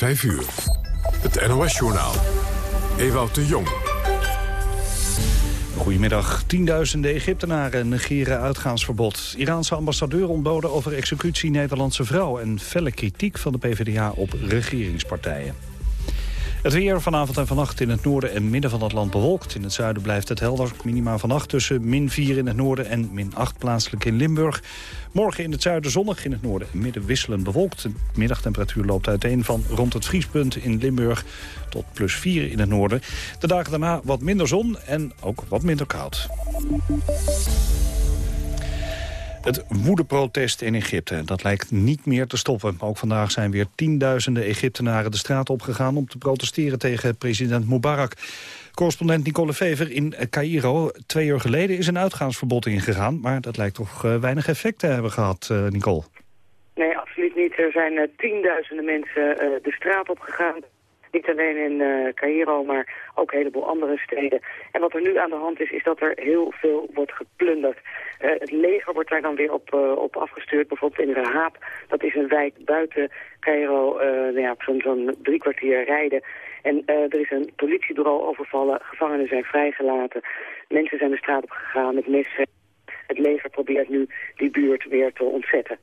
5 uur. Het NOS-journaal. Ewout de Jong. Goedemiddag. Tienduizenden Egyptenaren negeren uitgaansverbod. Iraanse ambassadeur ontboden over executie Nederlandse vrouw... en felle kritiek van de PvdA op regeringspartijen. Het weer vanavond en vannacht in het noorden en midden van het land bewolkt. In het zuiden blijft het helder. Minima vannacht tussen min 4 in het noorden en min 8 plaatselijk in Limburg. Morgen in het zuiden zonnig, in het noorden en midden wisselend bewolkt. De middagtemperatuur loopt uiteen van rond het vriespunt in Limburg tot plus 4 in het noorden. De dagen daarna wat minder zon en ook wat minder koud. Het woedeprotest in Egypte, dat lijkt niet meer te stoppen. Ook vandaag zijn weer tienduizenden Egyptenaren de straat opgegaan... om te protesteren tegen president Mubarak. Correspondent Nicole Fever in Cairo. Twee uur geleden is een uitgaansverbod ingegaan... maar dat lijkt toch uh, weinig effect te hebben gehad, uh, Nicole? Nee, absoluut niet. Er zijn uh, tienduizenden mensen de straat opgegaan niet alleen in uh, Cairo, maar ook een heleboel andere steden. En wat er nu aan de hand is, is dat er heel veel wordt geplunderd. Uh, het leger wordt daar dan weer op, uh, op afgestuurd. Bijvoorbeeld in Rahaab, dat is een wijk buiten Cairo, nou ja, zo'n zo drie kwartier rijden. En er is een politiebureau overvallen, gevangenen zijn vrijgelaten. Mensen zijn de straat op gegaan met messen. Het leger probeert nu die buurt weer te ontzetten.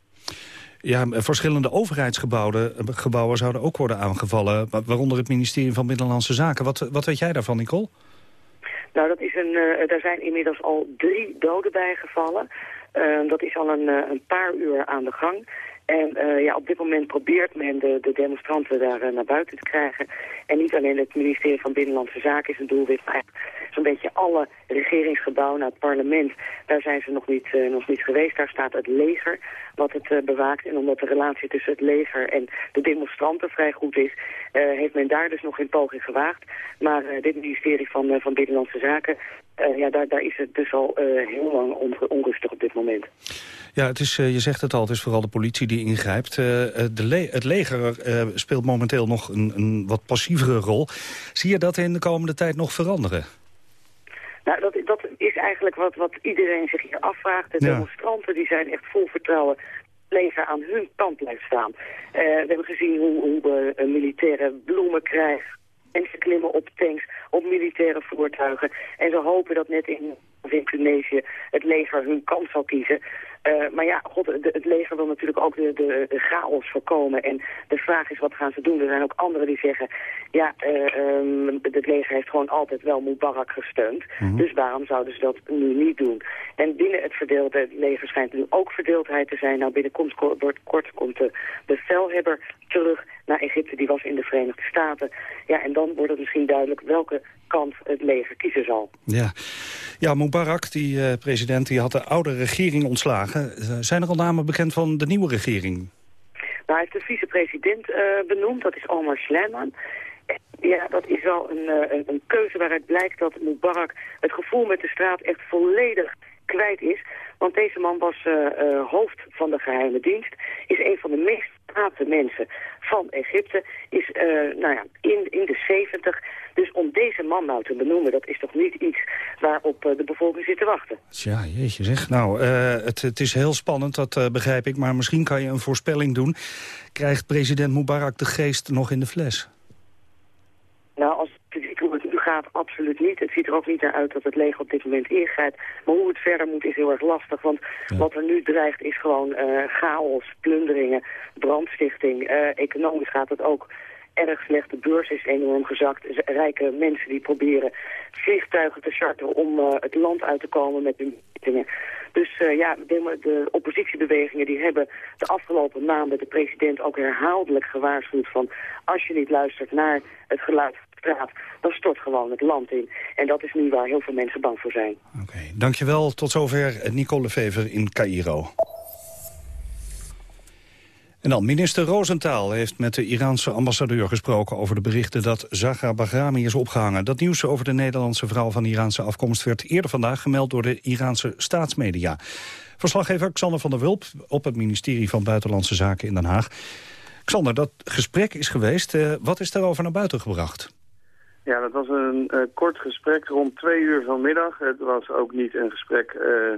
Ja, verschillende overheidsgebouwen gebouwen zouden ook worden aangevallen. Waaronder het ministerie van Binnenlandse Zaken. Wat, wat weet jij daarvan, Nicole? Nou, dat is een, daar zijn inmiddels al drie doden bijgevallen. Uh, dat is al een, uh, een paar uur aan de gang. En uh, ja, op dit moment probeert men de, de demonstranten daar uh, naar buiten te krijgen. En niet alleen het ministerie van Binnenlandse Zaken is een doelwit, maar zo'n beetje alle regeringsgebouwen, naar het parlement, daar zijn ze nog niet, uh, nog niet geweest. Daar staat het leger wat het bewaakt. En omdat de relatie tussen het leger en de demonstranten vrij goed is, heeft men daar dus nog geen poging gewaagd. Maar dit ministerie van, van Binnenlandse Zaken, ja, daar, daar is het dus al heel lang onrustig op dit moment. Ja, het is, je zegt het al, het is vooral de politie die ingrijpt. de le het leger speelt momenteel nog een, een wat passievere rol. Zie je dat in de komende tijd nog veranderen? Nou, dat, dat is eigenlijk wat, wat iedereen zich hier afvraagt. De demonstranten die zijn echt vol vertrouwen leger aan hun kant blijft staan. Uh, we hebben gezien hoe, hoe uh, militaire bloemen krijgen. Mensen klimmen op tanks, op militaire voertuigen. En ze hopen dat net in, in Tunesië het leger hun kant zal kiezen. Uh, maar ja, god, de, het leger wil natuurlijk ook de, de, de, chaos voorkomen. En de vraag is, wat gaan ze doen? Er zijn ook anderen die zeggen, ja, uh, um, het leger heeft gewoon altijd wel Mubarak gesteund. Mm -hmm. Dus waarom zouden ze dat nu niet doen? En binnen het verdeelde leger schijnt nu ook verdeeldheid te zijn. Nou, binnenkort kort, kort komt de bevelhebber terug naar Egypte. Die was in de Verenigde Staten. Ja, en dan wordt het misschien duidelijk welke kant het leger kiezen zal. Ja, ja Mubarak, die uh, president, die had de oude regering ontslagen. Uh, zijn er al namen bekend van de nieuwe regering? Nou, hij heeft de vicepresident uh, benoemd, dat is Omar Sleiman. Ja, dat is wel een, een, een keuze waaruit blijkt dat Mubarak het gevoel met de straat echt volledig kwijt is. Want deze man was uh, uh, hoofd van de geheime dienst, is een van de meest hate mensen van Egypte, is uh, nou ja, in, in de 70. Dus om deze man nou te benoemen, dat is toch niet iets waarop de bevolking zit te wachten. Tja, jeetje zeg. Nou, het, het is heel spannend, dat begrijp ik. Maar misschien kan je een voorspelling doen. Krijgt president Mubarak de geest nog in de fles? Nou, als hoe het nu gaat, absoluut niet. Het ziet er ook niet naar uit dat het leger op dit moment ingrijpt. Maar hoe het verder moet is heel erg lastig. Want ja. wat er nu dreigt is gewoon uh, chaos, plunderingen, brandstichting. Uh, economisch gaat het ook erg slecht. De beurs is enorm gezakt. Rijke mensen die proberen vliegtuigen te charteren om uh, het land uit te komen met hun dingen. Dus uh, ja, de, de, oppositiebewegingen die hebben de afgelopen maanden de president ook herhaaldelijk gewaarschuwd van als je niet luistert naar het geluid dan stort gewoon het land in. En dat is nu waar heel veel mensen bang voor zijn. Oké, okay, dankjewel. Tot zover Nicole Fever in Cairo. En dan, minister Rosenthal heeft met de Iraanse ambassadeur gesproken... over de berichten dat Zahra Bahrami is opgehangen. Dat nieuws over de Nederlandse vrouw van Iraanse afkomst... werd eerder vandaag gemeld door de Iraanse staatsmedia. Verslaggever Xander van der Wulp op het ministerie van Buitenlandse Zaken in Den Haag. Xander, dat gesprek is geweest. Uh, wat is daarover naar buiten gebracht? Ja, dat was een uh, kort gesprek rond twee uur vanmiddag. Het was ook niet een gesprek uh,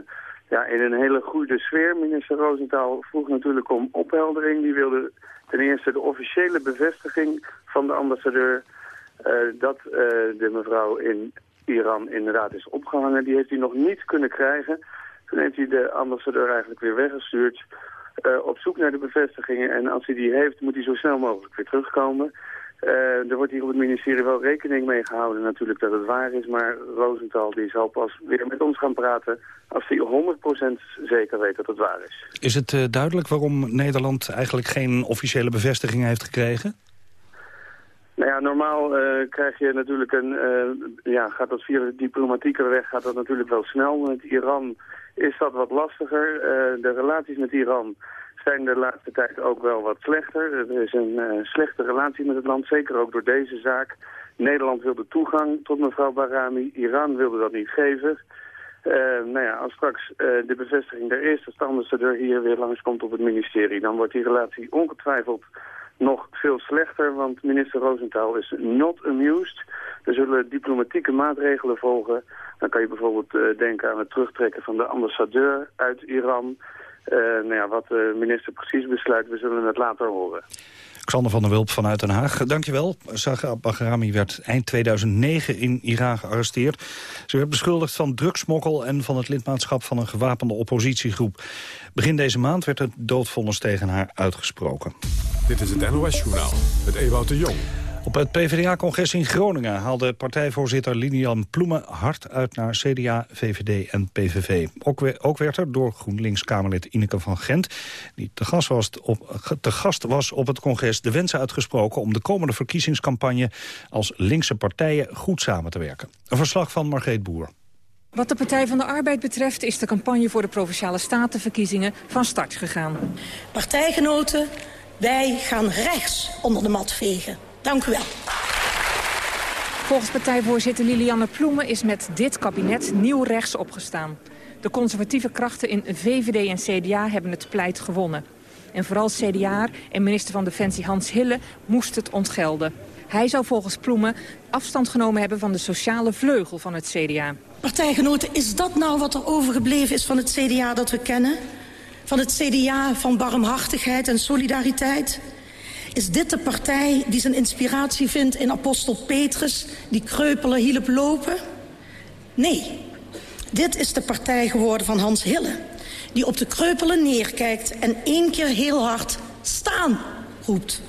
ja, in een hele goede sfeer. Minister Rosenthal vroeg natuurlijk om opheldering. Die wilde Ten eerste de officiële bevestiging van de ambassadeur dat de mevrouw in Iran inderdaad is opgehangen. Die heeft hij nog niet kunnen krijgen. Toen heeft hij de ambassadeur eigenlijk weer weggestuurd op zoek naar de bevestigingen. En als hij die heeft, moet hij zo snel mogelijk weer terugkomen. Uh, er wordt hier op het ministerie wel rekening mee gehouden natuurlijk dat het waar is. Maar Rosenthal die zal pas weer met ons gaan praten als hij 100% zeker weet dat het waar is. Is het uh, duidelijk waarom Nederland eigenlijk geen officiële bevestiging heeft gekregen? Nou ja, normaal uh, krijg je natuurlijk een, ja, gaat dat via de diplomatieke weg gaat dat natuurlijk wel snel. Met Iran is dat wat lastiger. de relaties met Iran zijn de laatste tijd ook wel wat slechter. Er is een uh, slechte relatie met het land, zeker ook door deze zaak. Nederland wilde toegang tot mevrouw Barami, Iran wilde dat niet geven. Uh, nou ja, als straks uh, de bevestiging er is, als de ambassadeur hier weer langskomt op het ministerie, dan wordt die relatie ongetwijfeld nog veel slechter, want minister Rosenthal is not amused. Er zullen diplomatieke maatregelen volgen. Dan kan je bijvoorbeeld denken aan het terugtrekken van de ambassadeur uit Iran. Uh, nou ja, wat de minister precies besluit, we zullen het later horen. Xander van der Wulp vanuit Den Haag. Dankjewel. Saga Bahrami werd eind 2009 in Iran gearresteerd. Ze werd beschuldigd van drugsmokkel en van het lidmaatschap van een gewapende oppositiegroep. Begin deze maand werd het doodvonnis tegen haar uitgesproken. Dit is het NOS-journaal met Ewout de Jong. Op het PvdA-congres in Groningen haalde partijvoorzitter Linian Ploemen hard uit naar CDA, VVD en PVV. Ook, ook werd er door GroenLinks-Kamerlid Ineke van Gent, die te gast, was op, te gast was op het congres, de wens uitgesproken om de komende verkiezingscampagne als linkse partijen goed samen te werken. Een verslag van Margreet Boer. Wat de Partij van de Arbeid betreft is de campagne voor de Provinciale Statenverkiezingen van start gegaan. Partijgenoten, wij gaan rechts onder de mat vegen. Dank u wel. Volgens partijvoorzitter Lilianne Ploemen is met dit kabinet nieuw rechts opgestaan. De conservatieve krachten in VVD en CDA hebben het pleit gewonnen. En vooral CDA en minister van Defensie Hans Hille moest het ontgelden. Hij zou volgens Ploemen afstand genomen hebben van de sociale vleugel van het CDA. Partijgenoten, is dat nou wat er overgebleven is van het CDA dat we kennen? Van het CDA van barmhartigheid en solidariteit? Is dit de partij die zijn inspiratie vindt in apostel Petrus... die kreupelen hielp lopen? Nee, dit is de partij geworden van Hans Hille... die op de kreupelen neerkijkt en één keer heel hard staan roept.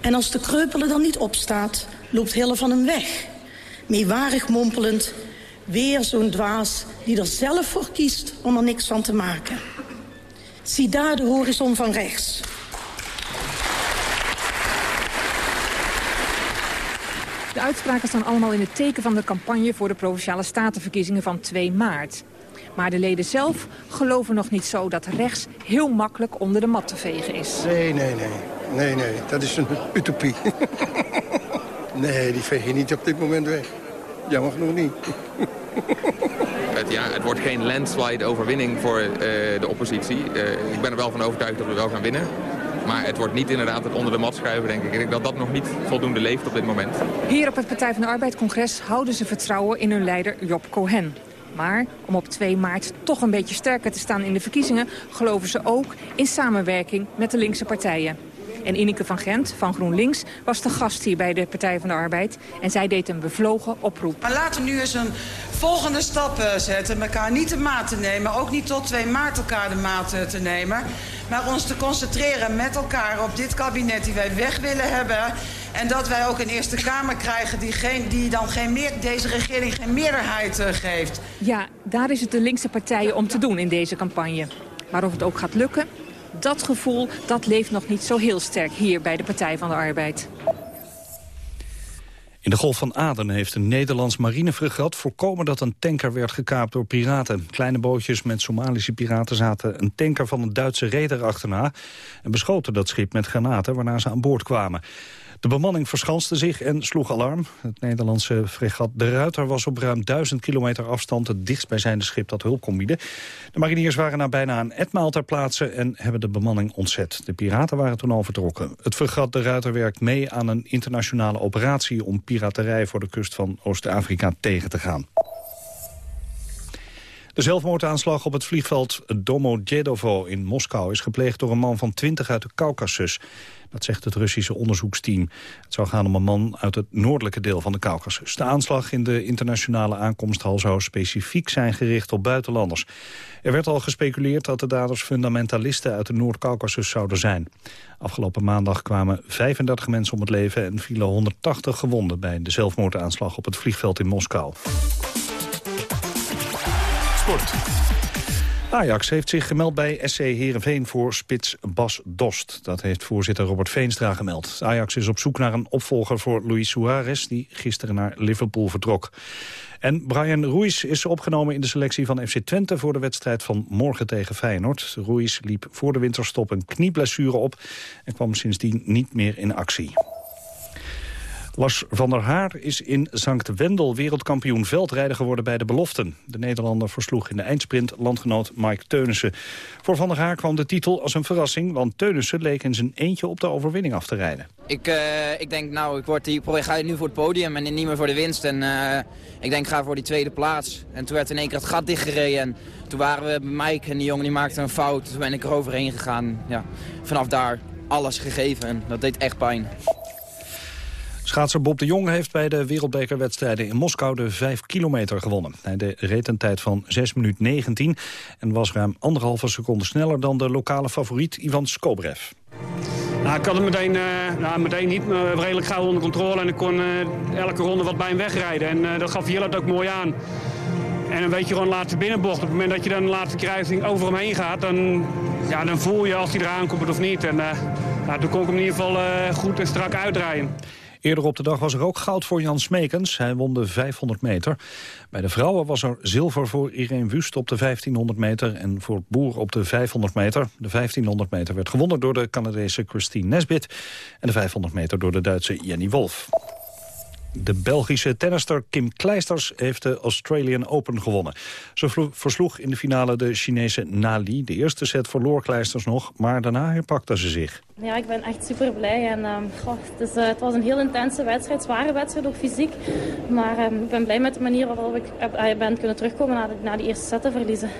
En als de kreupelen dan niet opstaat, loopt Hille van hem weg. Meewarig mompelend, weer zo'n dwaas die er zelf voor kiest om er niks van te maken. Zie daar de horizon van rechts... De uitspraken staan allemaal in het teken van de campagne... voor de Provinciale Statenverkiezingen van 2 maart. Maar de leden zelf geloven nog niet zo dat rechts heel makkelijk onder de mat te vegen is. Nee, nee, nee. Nee, nee. Dat is een utopie. nee, die veeg je niet op dit moment weg. Jammer genoeg niet. Het, ja, het wordt geen landslide overwinning voor uh, de oppositie. Uh, ik ben er wel van overtuigd dat we wel gaan winnen. Maar het wordt niet inderdaad het onder de mat schuiven, denk ik. Ik denk dat dat nog niet voldoende leeft op dit moment. Hier op het Partij van de Arbeid-congres houden ze vertrouwen in hun leider Job Cohen. Maar om op 2 maart toch een beetje sterker te staan in de verkiezingen... geloven ze ook in samenwerking met de linkse partijen. En Ineke van Gent van GroenLinks was de gast hier bij de Partij van de Arbeid. En zij deed een bevlogen oproep. Maar laten we nu eens een volgende stap eh, zetten. Elkaar niet de maat te nemen. Ook niet tot 2 maart elkaar de maat eh, te nemen. Maar ons te concentreren met elkaar op dit kabinet die wij weg willen hebben. En dat wij ook een Eerste Kamer krijgen die, geen, die dan geen meer, deze regering geen meerderheid uh, geeft. Ja, daar is het de linkse partijen om te doen in deze campagne. Maar of het ook gaat lukken, dat gevoel dat leeft nog niet zo heel sterk hier bij de Partij van de Arbeid. In de Golf van Aden heeft een Nederlands marinefregat voorkomen dat een tanker werd gekaapt door piraten. Kleine bootjes met Somalische piraten zaten een tanker van een Duitse reder achterna en beschoten dat schip met granaten waarna ze aan boord kwamen. De bemanning verschanste zich en sloeg alarm. Het Nederlandse fregat De Ruiter was op ruim 1000 kilometer afstand... het dichtstbijzijnde schip dat hulp kon bieden. De mariniers waren na bijna een etmaal ter plaatse... en hebben de bemanning ontzet. De piraten waren toen al vertrokken. Het fregat De Ruiter werkt mee aan een internationale operatie... om piraterij voor de kust van Oost-Afrika tegen te gaan. De zelfmoordaanslag op het vliegveld Domodedovo in Moskou... is gepleegd door een man van 20 uit de Caucasus. Dat zegt het Russische onderzoeksteam. Het zou gaan om een man uit het noordelijke deel van de Caucasus. De aanslag in de internationale aankomsthal zou specifiek zijn gericht op buitenlanders. Er werd al gespeculeerd dat de daders fundamentalisten uit de Noord-Caucasus zouden zijn. Afgelopen maandag kwamen 35 mensen om het leven en vielen 180 gewonden bij de zelfmoordaanslag op het vliegveld in Moskou. Ajax heeft zich gemeld bij SC Heerenveen voor spits Bas Dost. Dat heeft voorzitter Robert Veenstra gemeld. Ajax is op zoek naar een opvolger voor Luis Suarez... die gisteren naar Liverpool vertrok. En Brian Ruiz is opgenomen in de selectie van FC Twente... voor de wedstrijd van morgen tegen Feyenoord. Ruiz liep voor de winterstop een knieblessure op... en kwam sindsdien niet meer in actie. Lars van der Haar is in Sankt Wendel wereldkampioen veldrijden geworden bij de beloften. De Nederlander versloeg in de eindsprint landgenoot Mike Teunissen. Voor van der Haar kwam de titel als een verrassing, want Teunissen leek in zijn eentje op de overwinning af te rijden. Ik, uh, ik denk, nou, ik, word, ik ga nu voor het podium en niet meer voor de winst. En uh, ik denk, ga voor die tweede plaats. En toen werd in één keer het gat dichtgereden. En toen waren we bij Mike en die jongen die maakte een fout. Toen ben ik er overheen gegaan. Ja, vanaf daar alles gegeven en dat deed echt pijn. Schaatser Bob de Jong heeft bij de wereldbekerwedstrijden in Moskou de 5 kilometer gewonnen. Hij reed een tijd van 6 minuten 19 en was ruim anderhalve seconde sneller dan de lokale favoriet Ivan Skobrev. Nou, ik had het meteen, uh, nou, meteen niet, maar redelijk gauw onder controle en ik kon uh, elke ronde wat bij hem wegrijden. En dat gaf Jillet ook mooi aan. En dan weet je gewoon laatste binnenbocht. Op het moment dat je dan de laatste kruising over hem heen gaat, dan, ja, dan voel je als hij eraan komt of niet. En nou, toen kon ik hem in ieder geval goed en strak uitrijden. Eerder op de dag was er ook goud voor Jan Smekens. Hij won de 500 meter. Bij de vrouwen was er zilver voor Irene Wust op de 1500 meter... en voor Boer op de 500 meter. De 1500 meter werd gewonnen door de Canadese Christine Nesbit... en de 500 meter door de Duitse Jenny Wolf. De Belgische tennister Kim Kleisters heeft de Australian Open gewonnen. Ze versloeg in de finale de Chinese Nali. De eerste set verloor Kleisters nog, maar daarna herpakte ze zich. Ja, ik ben echt super blij. En, uh, het, is, uh, het, was een heel intense wedstrijd, zware wedstrijd, ook fysiek. Maar uh, ik ben blij met de manier waarop ik heb, ben kunnen terugkomen na de, na de eerste set te verliezen.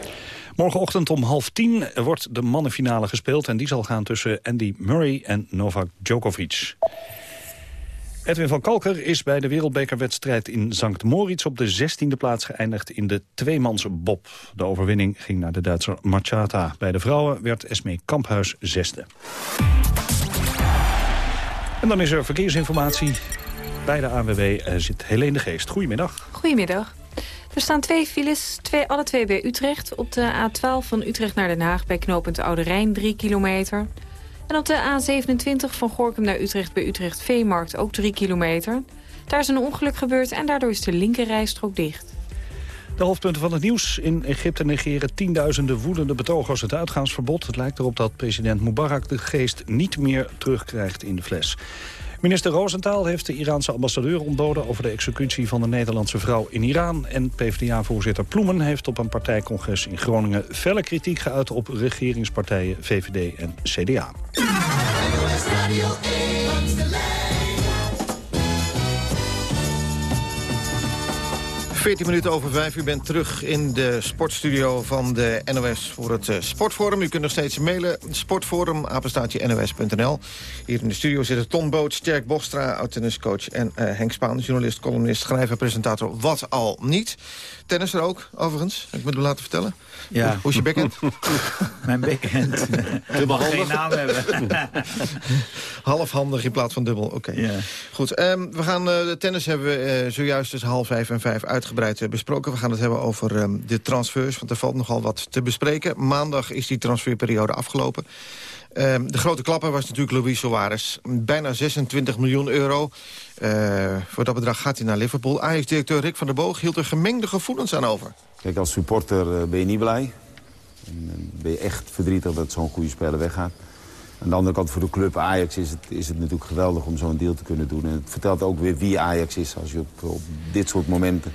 Morgenochtend om half tien wordt de mannenfinale gespeeld... en die zal gaan tussen Andy Murray en Novak Djokovic. Edwin van Kalker is bij de wereldbekerwedstrijd in Sankt Moritz op de 16e plaats geëindigd in de tweemansbob. De overwinning ging naar de Duitser Machata. Bij de vrouwen werd Esmee Kamphuis zesde. En dan is er verkeersinformatie. Bij de ANWB zit Helene de Geest. Goedemiddag. Goedemiddag. Er staan twee files, twee, alle twee bij Utrecht. Op de A12 van Utrecht naar Den Haag bij knooppunt Oude Rijn, 3 kilometer. En op de A27 van Gorkum naar Utrecht bij Utrecht Veemarkt ook 3 kilometer. Daar is een ongeluk gebeurd en daardoor is de linkerrijstrook dicht. De hoofdpunten van het nieuws. In Egypte negeren tienduizenden woedende betogers het uitgaansverbod. Het lijkt erop dat president Mubarak de geest niet meer terugkrijgt in de fles. Minister Roosentaal heeft de Iraanse ambassadeur ontboden... over de executie van de Nederlandse vrouw in Iran. En PvdA-voorzitter Ploemen heeft op een partijcongres in Groningen... felle kritiek geuit op regeringspartijen VVD en CDA. 14 minuten over 5. U bent terug in de sportstudio van de NOS voor het uh, Sportforum. U kunt nog steeds mailen. Sportforum, apenstaatje nos.nl. Hier in de studio zitten Ton Boot, Sterk Bostra, oud-tenniscoach... en uh, Henk Spaan, journalist, columnist, schrijver, presentator. Wat al niet. Tennis er ook, overigens. Heb ik me laten vertellen. Ja. Hoe is je backhand? Mijn backhand. Dubbel geen naam hebben. Halfhandig in plaats van dubbel. Oké. Ja. Goed. Um, we gaan uh, de tennis hebben we uh, zojuist tussen half vijf en vijf uitgebreid uh, besproken. We gaan het hebben over um, de transfers, want er valt nogal wat te bespreken. Maandag is die transferperiode afgelopen. Um, de grote klapper was natuurlijk Luis Suarez. Bijna 26 miljoen euro. Uh, voor dat bedrag gaat hij naar Liverpool. Ajax-directeur Rick van der Boog hield er gemengde gevoelens aan over. Kijk, als supporter uh, ben je niet blij. En, ben je echt verdrietig dat zo'n goede speler weggaat. Aan de andere kant voor de club Ajax is het, is het natuurlijk geweldig om zo'n deal te kunnen doen. En het vertelt ook weer wie Ajax is als je op, op dit soort momenten...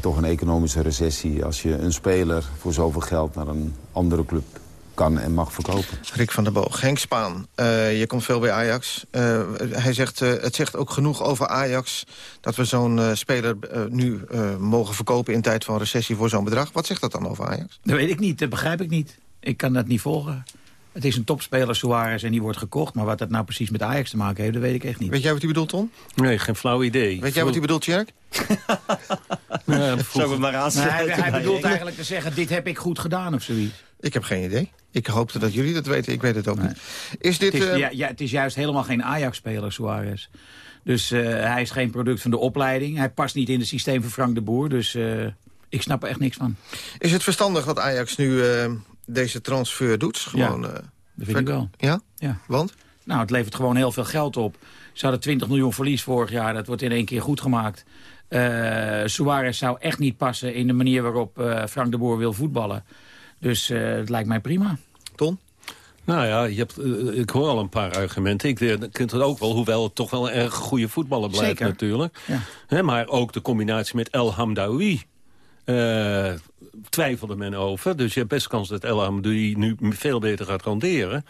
toch een economische recessie, als je een speler voor zoveel geld naar een andere club kan en mag verkopen. Rick van der Boog, Henk Spaan, je komt veel bij Ajax. hij zegt, het zegt ook genoeg over Ajax... dat we zo'n speler nu mogen verkopen in tijd van recessie voor zo'n bedrag. Wat zegt dat dan over Ajax? Dat weet ik niet, dat begrijp ik niet. Ik kan dat niet volgen. Het is een topspeler, Suarez, en die wordt gekocht. Maar wat dat nou precies met Ajax te maken heeft, dat weet ik echt niet. Weet jij wat hij bedoelt, Ton? Nee, geen flauw idee. Weet jij wat hij bedoelt, Tjerk? Zou we maar aansluiten? hij, hij bedoelt eigenlijk te zeggen, dit heb ik goed gedaan of zoiets. Ik heb geen idee. Ik hoopte dat jullie dat weten. Ik weet het ook niet. Is dit, het, is, uh... ja, ja, het is juist helemaal geen Ajax-speler, Suarez. Dus uh, hij is geen product van de opleiding. Hij past niet in het systeem van Frank de Boer. Dus uh, ik snap er echt niks van. Is het verstandig dat Ajax nu deze transfer doet? Gewoon, ja, dat vind ik wel. Ja? ja? Want? Nou, het levert gewoon heel veel geld op. Ze hadden 20 miljoen verlies vorig jaar. Dat wordt in één keer goed gemaakt. Uh, Suarez zou echt niet passen in de manier waarop uh, Frank de Boer wil voetballen. Dus uh, het lijkt mij prima. Ton? Nou ja, je hebt, uh, ik hoor al een paar argumenten. Ik kunt het ook wel, hoewel het toch wel een erg goede voetballer blijft Zeker. natuurlijk. Ja. He, maar ook de combinatie met El Hamdaoui. Uh, twijfelde men over. Dus je hebt best kans dat El Hamdaoui nu veel beter gaat ronderen.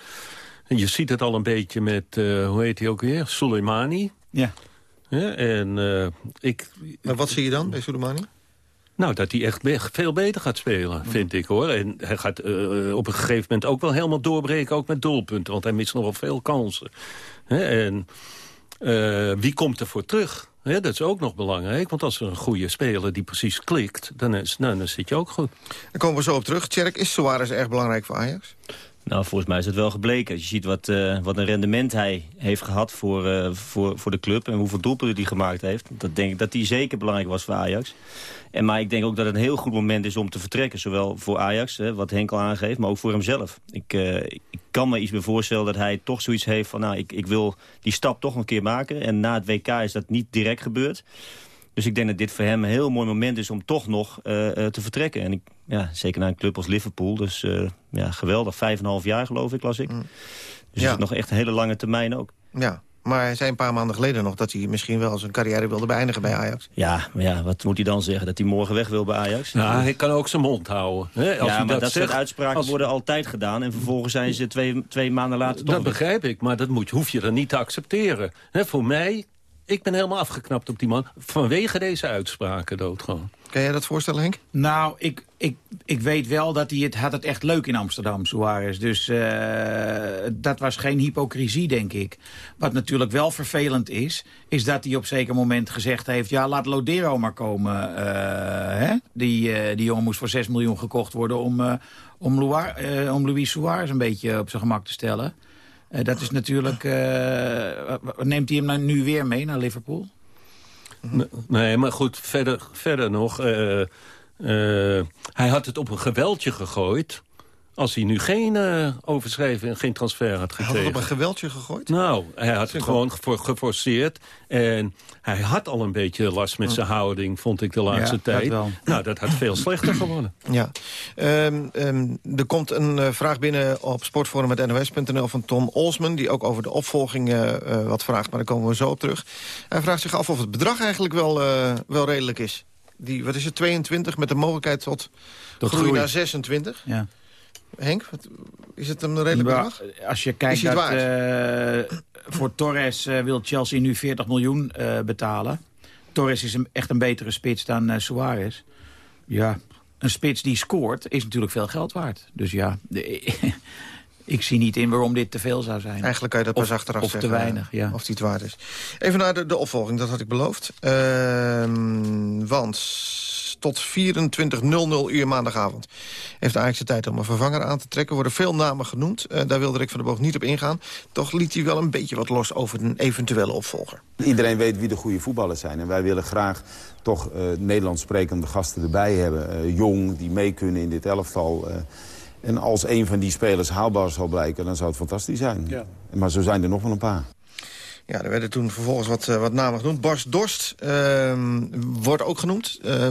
En je ziet het al een beetje met, uh, hoe heet hij ook weer? Soleimani. Ja. En uh, ik... Maar wat zie je dan bij Soleimani? Nou, dat hij echt veel beter gaat spelen, vind ik hoor. En hij gaat uh, op een gegeven moment ook wel helemaal doorbreken, ook met doelpunten. Want hij mist nogal veel kansen. Hè? En uh, wie komt er voor terug? Dat is ook nog belangrijk, want als er een goede speler die precies klikt... dan, is, nou, dan zit je ook goed. Dan komen we zo op terug. Tjerk, is Suarez erg belangrijk voor Ajax? Nou, volgens mij is het wel gebleken. Als je ziet wat, uh, wat een rendement hij heeft gehad voor, uh, voor, voor de club... en hoeveel doelpunten hij gemaakt heeft... dat denk ik dat hij zeker belangrijk was voor Ajax. En, maar ik denk ook dat het een heel goed moment is om te vertrekken. Zowel voor Ajax, hè, wat Henkel aangeeft, maar ook voor hemzelf. Ik, uh, ik kan me iets meer voorstellen dat hij toch zoiets heeft van... nou, ik, ik wil die stap toch een keer maken. En na het WK is dat niet direct gebeurd. Dus ik denk dat dit voor hem een heel mooi moment is om toch nog uh, uh, te vertrekken. En ik, ja, zeker naar een club als Liverpool. Dus uh, ja, geweldig. Vijf en een half jaar geloof ik, las ik. Mm. Dus ja. het nog echt een hele lange termijn ook. Ja, maar hij zei een paar maanden geleden nog dat hij misschien wel zijn carrière wilde beëindigen bij Ajax. Ja, maar ja, wat moet hij dan zeggen? Dat hij morgen weg wil bij Ajax? Nou, hij kan ook zijn mond houden. Hè? Als ja, hij maar dat, dat zegt, soort uitspraken als... worden altijd gedaan. En vervolgens zijn ze twee, twee maanden later toch Dat begrijp ik, maar dat moet, hoef je dan niet te accepteren. Hè, voor mij, ik ben helemaal afgeknapt op die man. Vanwege deze uitspraken dood gewoon. Kan jij dat voorstellen, Henk? Nou, ik, ik, ik weet wel dat hij het had het echt leuk in Amsterdam, Suarez. Dus uh, dat was geen hypocrisie, denk ik. Wat natuurlijk wel vervelend is, is dat hij op zeker moment gezegd heeft... ja, laat Lodero maar komen. Uh, hè? Die, uh, die jongen moest voor 6 miljoen gekocht worden om, om, Loire, om Luis Suarez een beetje op zijn gemak te stellen. Uh, dat is natuurlijk... Uh, neemt hij hem nu weer mee naar Liverpool? Nee, maar goed, verder, verder nog. Uh, hij had het op een geweldje gegooid... als hij nu geen uh, overschrijving en geen transfer had gekregen. Hij had het op een geweldje gegooid? Nou, hij had het gewoon geforceerd. En hij had al een beetje last met zijn houding, vond ik de laatste ja, tijd. Dat. Nou, dat had veel slechter geworden. Ja. Um, um, er komt een uh, vraag binnen op sportforum.nos.nl van Tom Olsman... die ook over de opvolging uh, uh, wat vraagt, maar daar komen we zo op terug. Hij vraagt zich af of het bedrag eigenlijk wel, wel redelijk is. Die, wat is het, 22 met de mogelijkheid tot, tot groei, groei naar 26? Ja. Henk, wat, is het een redelijk bedrag? Als je kijkt dat uh, voor Torres uh, wil Chelsea nu 40 miljoen uh, betalen. Torres is een, echt een betere spits dan Suarez. Ja, een spits die scoort is natuurlijk veel geld waard. Dus ja, de, ik zie niet in waarom dit te veel zou zijn. Eigenlijk kan je dat pas of, achteraf of zeggen. te weinig, ja. Of die het waard is. Even naar de, de opvolging, dat had ik beloofd. Uh, want tot 24.00 uur maandagavond heeft Ajax de tijd om een vervanger aan te trekken. Er worden veel namen genoemd. Uh, daar wilde ik van de Boog niet op ingaan. Toch liet hij wel een beetje wat los over een eventuele opvolger. Iedereen weet wie de goede voetballers zijn. En wij willen graag toch uh, Nederlands sprekende gasten erbij hebben. Uh, jong, die mee kunnen in dit elftal. en als een van die spelers haalbaar zal blijken, dan zou het fantastisch zijn. Ja. Maar zo zijn er nog wel een paar. Ja, er werden toen vervolgens wat, uh, wat namen genoemd. Bas Dorst uh, wordt ook genoemd. Uh,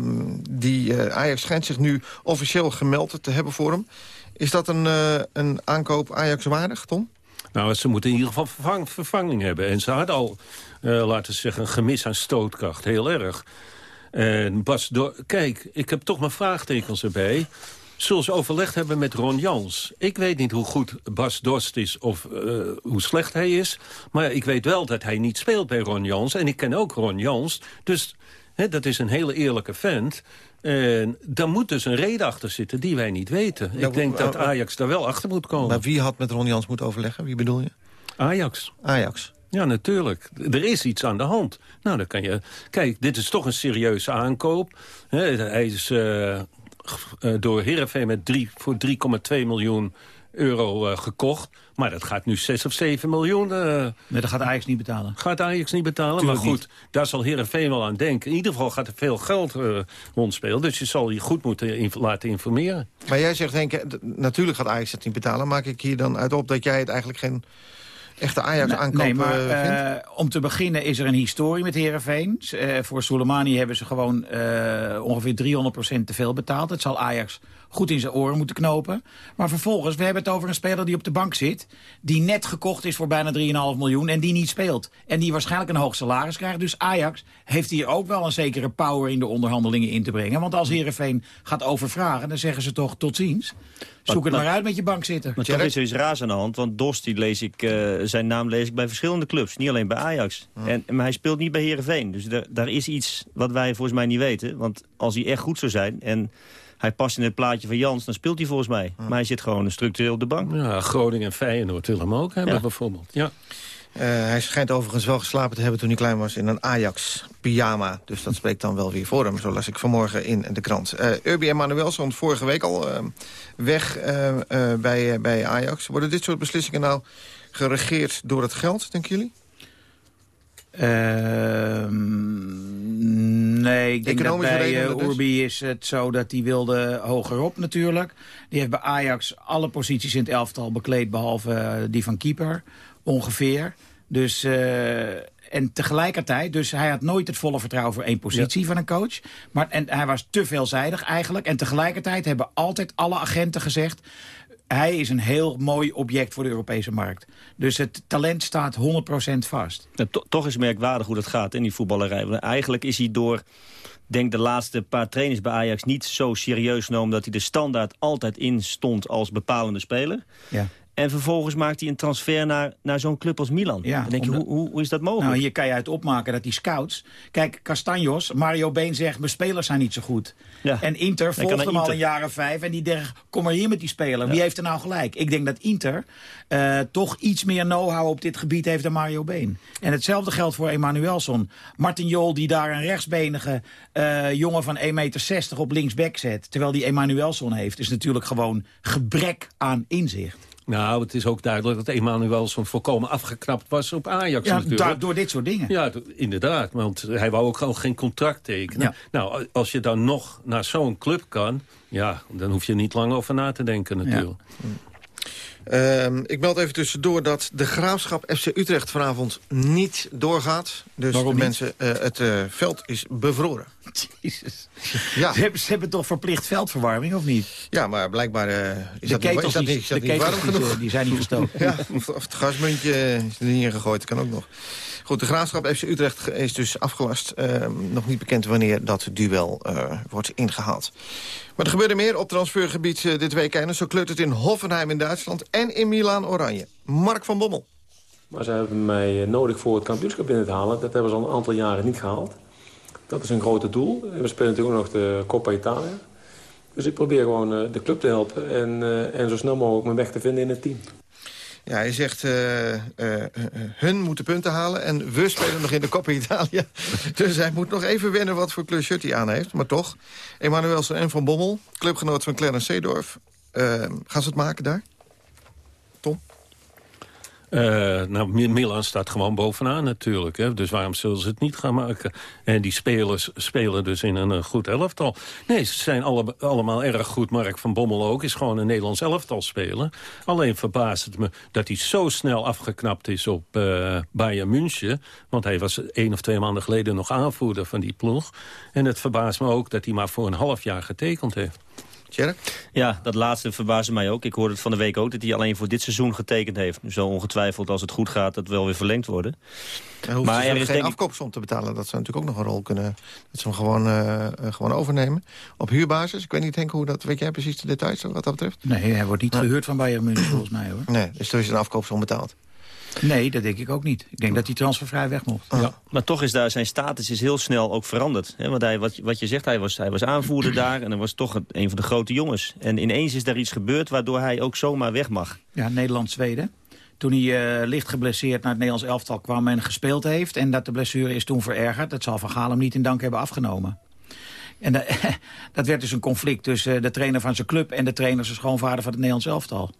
die Ajax schijnt zich nu officieel gemeld te hebben voor hem. Is dat een, een aankoop Ajax waardig, Tom? Nou, ze moeten in ieder geval vervang, vervanging hebben. En ze hadden al, laten we zeggen, een gemis aan stootkracht. Heel erg. En Bas Dorst... Kijk, ik heb toch mijn vraagtekens erbij. Zullen ze overlegd hebben met Ron Jans. Ik weet niet hoe goed Bas Dorst is of uh, hoe slecht hij is. Maar ik weet wel dat hij niet speelt bij Ron Jans. En ik ken ook Ron Jans. Dus hè, dat is een hele eerlijke vent. En daar moet dus een reden achter zitten die wij niet weten. ik denk dat Ajax daar wel achter moet komen. Maar wie had met Ron Jans moeten overleggen? Wie bedoel je? Ajax. Ajax. Ja, natuurlijk. Er is iets aan de hand. Nou, dan kan je... Kijk, dit is toch een serieuze aankoop. hij is uh, door Heerenveen met drie, voor 3,2 miljoen euro uh, gekocht. Maar dat gaat nu 6 of 7 miljoen. Uh, nee, dat gaat Ajax niet betalen. Gaat Ajax niet betalen, Tuurlijk maar goed, niet. daar zal Heerenveen wel aan denken. In ieder geval gaat er veel geld uh, rondspelen. Dus je zal je goed moeten in, laten informeren. Maar jij zegt, Henk, natuurlijk gaat Ajax het niet betalen. Maak ik hier dan uit op dat jij het eigenlijk geen echte Ajax aankoop nee, maar, uh, om te beginnen is er een historie met Herenveen. Uh, voor Soleimani hebben ze gewoon uh, ongeveer 300% te veel betaald. Het zal Ajax goed in zijn oren moeten knopen. Maar vervolgens, we hebben het over een speler die op de bank zit... die net gekocht is voor bijna 3,5 miljoen en die niet speelt. En die waarschijnlijk een hoog salaris krijgt. Dus Ajax heeft hier ook wel een zekere power in de onderhandelingen in te brengen. Want als Heerenveen gaat overvragen, dan zeggen ze toch tot ziens. Zoek het maar, uit met je bank zitten. Maar toch is er iets raars aan de hand. Want Dost, die lees ik, uh, zijn naam lees ik bij verschillende clubs. Niet alleen bij Ajax. En, maar hij speelt niet bij Heerenveen. Dus daar, daar is iets wat wij volgens mij niet weten. Want als hij echt goed zou zijn... en hij past in het plaatje van Jans, dan speelt hij volgens mij. Maar hij zit gewoon structureel op de bank. Ja, Groningen en Feyenoord willen hem ook hebben ja. bijvoorbeeld. Ja. Uh, hij schijnt overigens wel geslapen te hebben toen hij klein was in een Ajax-pyjama. Dus dat spreekt dan wel weer voor hem, zo las ik vanmorgen in de krant. Uh, Urbi Emanuel stond vorige week al uh, weg bij, bij Ajax. Worden dit soort beslissingen nou geregeerd door het geld, denken jullie? Ehm, nee, ik denk dat bij uh, Urbi is het zo dat hij wilde hogerop natuurlijk. Die heeft bij Ajax alle posities in het elftal bekleed... behalve uh, die van keeper, ongeveer. Dus... Uh, en tegelijkertijd, dus hij had nooit het volle vertrouwen voor één positie ja. van een coach. Maar, en hij was te veelzijdig eigenlijk. En tegelijkertijd hebben altijd alle agenten gezegd hij is een heel mooi object voor de Europese markt. Dus het talent staat 100% vast. Ja, to toch is merkwaardig hoe dat gaat in die voetballerij. Want eigenlijk is hij door denk de laatste paar trainers bij Ajax niet zo serieus genomen... dat hij de standaard altijd in stond als bepalende speler. Ja. En vervolgens maakt hij een transfer naar, naar zo'n club als Milan. Ja, dan denk je, hoe, hoe, hoe, is dat mogelijk? Nou, hier kan je uit opmaken dat die scouts... Kijk, Castanjos, Mario Been zegt, mijn spelers zijn niet zo goed. Ja. En Inter volgt hem al een jaren vijf. En die denkt, kom maar hier met die speler. Wie heeft er nou gelijk? Ik denk dat Inter uh, toch iets meer know-how op dit gebied heeft dan Mario Been. En hetzelfde geldt voor Emanuelson. Martin Jol die daar een rechtsbenige uh, jongen van 1,60 meter op linksback zet. Terwijl die Emanuelson heeft. Is natuurlijk gewoon gebrek aan inzicht. Nou, het is ook duidelijk dat Emanuel zo'n volkomen afgeknapt was op Ajax ja, natuurlijk. door dit soort dingen. Ja, inderdaad. Want hij wou ook gewoon geen contract tekenen. Nou, als je dan nog naar zo'n club kan... ja, dan hoef je niet lang over na te denken natuurlijk. Ja. Uh, ik meld even tussendoor dat de Graafschap FC Utrecht vanavond niet doorgaat. Dus Waarom de mensen, uh, het uh, veld is bevroren. Jezus. Ja. Ze, hebben, ze hebben toch verplicht veldverwarming, of niet? Ja, maar blijkbaar uh, is, dat niet, is dat niet warm genoeg. Die zijn niet gestoken. ja, of, of het gasmuntje is er niet ingegooid, kan ook nog. Goed, de Graafschap FC Utrecht is dus afgelast. Uh, nog niet bekend wanneer dat duel uh, wordt ingehaald. Maar er gebeurde meer op transfergebied uh, dit weekend. Zo kleurt het in Hoffenheim in Duitsland en in Milaan Oranje. Mark van Bommel. Maar ze hebben mij nodig voor het kampioenschap binnen te halen. Dat hebben ze al een aantal jaren niet gehaald. Dat is een grote doel. We spelen natuurlijk ook nog de Coppa Italia. Dus ik probeer gewoon de club te helpen en, en zo snel mogelijk mijn weg te vinden in het team. Ja, hij zegt, uh, uh, hun moeten punten halen en we spelen nog in de Coppa Italia. dus hij moet nog even wennen wat voor kleur shirt hij aan heeft. Maar toch, Emanuelsen en Van Bommel, clubgenoot van Clarence Seedorf. gaan ze het maken daar? Tom? Uh, nou, Milan staat gewoon bovenaan natuurlijk. Hè? Dus waarom zullen ze het niet gaan maken? En die spelers spelen dus in een, goed elftal. Nee, ze zijn alle, allemaal erg goed. Mark van Bommel ook is gewoon een Nederlands elftal spelen. Alleen verbaast het me dat hij zo snel afgeknapt is op uh, Bayern München. Want hij was één of twee maanden geleden nog aanvoerder van die ploeg. En het verbaast me ook dat hij maar voor een half jaar getekend heeft. Ja, dat laatste verbaasde mij ook. Ik hoorde het van de week ook dat hij alleen voor dit seizoen getekend heeft. Nu zal ongetwijfeld als het goed gaat dat wel weer verlengd worden. maar er is geen afkoopsom te betalen. Dat zou natuurlijk ook nog een rol kunnen... dat ze hem gewoon, uh, gewoon overnemen. Op huurbasis. Ik weet niet, Henk, hoe dat... Weet jij precies de details wat dat betreft? Nee, hij wordt niet gehuurd van Bayern München volgens mij, hoor. Nee, dus er is een afkoopsom betaald. Nee, dat denk ik ook niet. Ik denk dat hij transfervrij weg mocht. Ja. Maar toch is daar zijn status is heel snel ook veranderd. Hè? Want hij, wat, wat je zegt, hij was, hij was aanvoerder daar... en hij was toch een van de grote jongens. En ineens is daar iets gebeurd waardoor hij ook zomaar weg mag. Ja, Nederland-Zweden. Toen hij uh, licht geblesseerd naar het Nederlands elftal kwam en gespeeld heeft... en dat de blessure is toen verergerd... dat zal Van Gaal hem niet in dank hebben afgenomen. En dat, dat werd dus een conflict tussen de trainer van zijn club... en de trainer zijn schoonvader van het Nederlands elftal.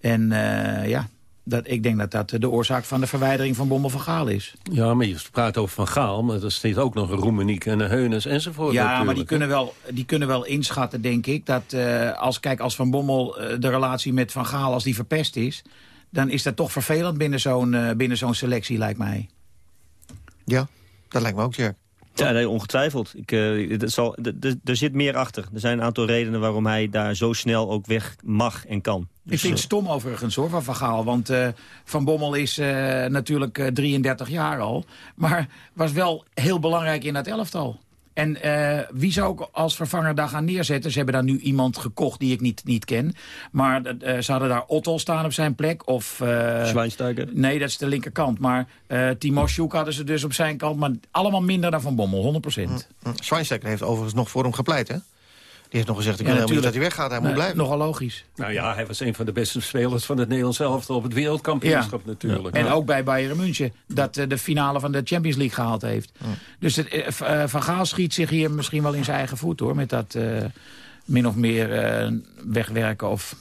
En uh, ja, dat, ik denk dat dat de oorzaak van de verwijdering van Bommel van Gaal is. Ja, maar je praat over Van Gaal, maar er staat ook nog een Roemeniek en een Heunes enzovoort. Ja, maar die kunnen, wel, die kunnen wel inschatten, denk ik, dat uh, als, kijk, als Van Bommel uh, de relatie met Van Gaal, als die verpest is, dan is dat toch vervelend binnen zo'n uh, binnen zo'n selectie, lijkt mij. Ja, dat lijkt me ook, Jack. Ja, nee, ongetwijfeld. Ik, uh, zal, er zit meer achter. Er zijn een aantal redenen waarom hij daar zo snel ook weg mag en kan. Dus, ik vind het stom overigens hoor, van Van Gaal. Want uh, Van Bommel is uh, natuurlijk 33 jaar al. Maar was wel heel belangrijk in dat elftal. En uh, wie zou ik als vervanger daar gaan neerzetten? Ze hebben daar nu iemand gekocht die ik niet, niet ken. Maar uh, ze hadden daar Otto staan op zijn plek. Of, uh, Schweinsteiger? Nee, dat is de linkerkant. Maar uh, Timo Sjoek hadden ze dus op zijn kant. Maar allemaal minder dan Van Bommel, 100 procent. Mm, mm. Schweinsteiger heeft overigens nog voor hem gepleit, hè? Die heeft nog gezegd, ik wil ja, niet dat hij weggaat, hij nee, moet blijven. Nogal logisch. Nou ja, hij was een van de beste spelers van het Nederlands elftal op het wereldkampioenschap ja. natuurlijk. En ook bij Bayern München, dat uh, de finale van de Champions League gehaald heeft. Ja. Dus het, uh, Van Gaal schiet zich hier misschien wel in zijn eigen voet, hoor. Met dat uh, min of meer wegwerken of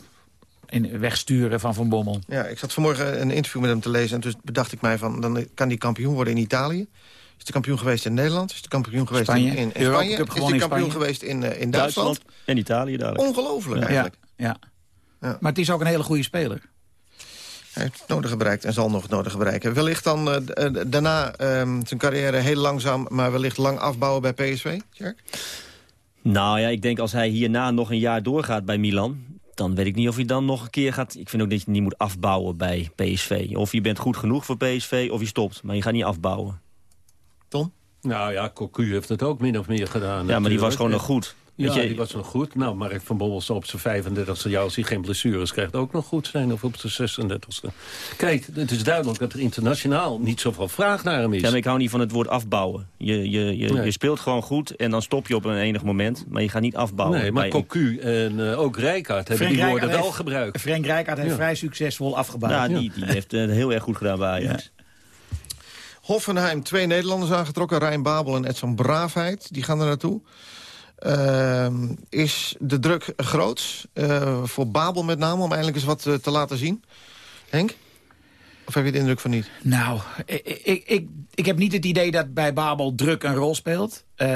in wegsturen van Van Bommel. Ja, ik zat vanmorgen een interview met hem te lezen... en toen bedacht ik mij van, dan kan die kampioen worden in Italië. Is de kampioen geweest in Nederland? Is de kampioen geweest Spanje. in, in, in Spanje? Is de kampioen Spanje. geweest in, uh, in Duitsland? Duitsland? En Italië dadelijk. Ongelooflijk ja. eigenlijk. Ja. ja. Maar het is ook een hele goede speler. Hij heeft het nodige bereikt en zal nog het nodige bereiken. Wellicht dan uh, daarna uh, zijn carrière heel langzaam... maar wellicht lang afbouwen bij PSV, Jerk? Nou ja, ik denk als hij hierna nog een jaar doorgaat bij Milan... dan weet ik niet of hij dan nog een keer gaat... Ik vind ook dat je niet moet afbouwen bij PSV. Of je bent goed genoeg voor PSV of je stopt. Maar je gaat niet afbouwen. Tom? Nou ja, Cocu heeft het ook min of meer gedaan. Ja, natuurlijk. maar die was gewoon nog goed. Ja, je... die was nog goed. Nou, Mark van Bommel zal op zijn 35e jaar, als hij geen blessures krijgt, ook nog goed zijn. Of op zijn 36e. Kijk, het is duidelijk dat er internationaal niet zoveel vraag naar hem is. Ja, maar ik hou niet van het woord afbouwen. Je, je, je, nee. je speelt gewoon goed en dan stop je op een enig moment. Maar je gaat niet afbouwen. Nee, maar Cocu en uh, ook Rijkaard hebben Frank die woorden Rijkaard wel gebruikt. Frank Rijkaard heeft ja. vrij succesvol afgebouwd. Ja, die, die heeft uh, heel erg goed gedaan bij Ajax. Hoffenheim, twee Nederlanders aangetrokken. Rijn Babel en Edson Braafheid, die gaan er naartoe. Uh, is de druk groot? Uh, voor Babel met name, om eindelijk eens wat uh, te laten zien. Henk? Of heb je de indruk van niet? Nou, ik, ik, ik, heb niet het idee dat bij Babel druk een rol speelt. Uh,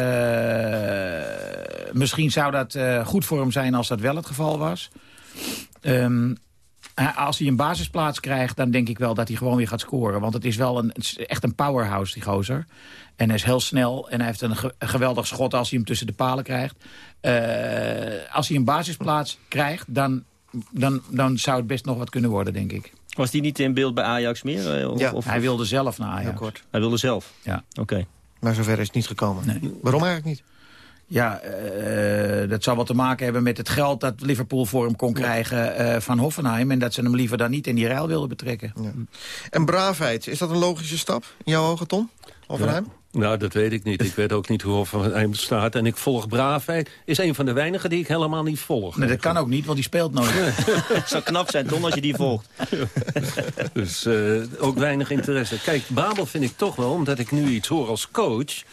misschien zou dat goed voor hem zijn als dat wel het geval was. Um, als hij een basisplaats krijgt, dan denk ik wel dat hij gewoon weer gaat scoren. Want het is wel een, het is echt een powerhouse, die gozer. En hij is heel snel en hij heeft een, ge een geweldig schot als hij hem tussen de palen krijgt. Uh, als hij een basisplaats krijgt, dan, dan, dan zou het best nog wat kunnen worden, denk ik. Was die niet in beeld bij Ajax meer? Of, ja, of, hij wilde zelf naar Ajax. kort. Hij wilde zelf? Ja. Oké. Okay. Maar zover is het niet gekomen. Nee. Waarom eigenlijk niet? Ja, uh, dat zou wat te maken hebben met het geld dat Liverpool voor hem kon krijgen uh, van Hoffenheim. En dat ze hem liever dan niet in die ruil wilden betrekken. Ja. En braafheid, is dat een logische stap in jouw ogen, Tom? Hoffenheim? Ja. Nou, dat weet ik niet. Ik weet ook niet hoe Hoffenheim staat. En ik volg braafheid. Is een van de weinigen die ik helemaal niet volg. Nee, dat kan ook niet, want die speelt nooit. Het zou knap zijn, Tom, als je die volgt. dus uh, ook weinig interesse. Kijk, Babel vind ik toch wel, omdat ik nu iets hoor als coach...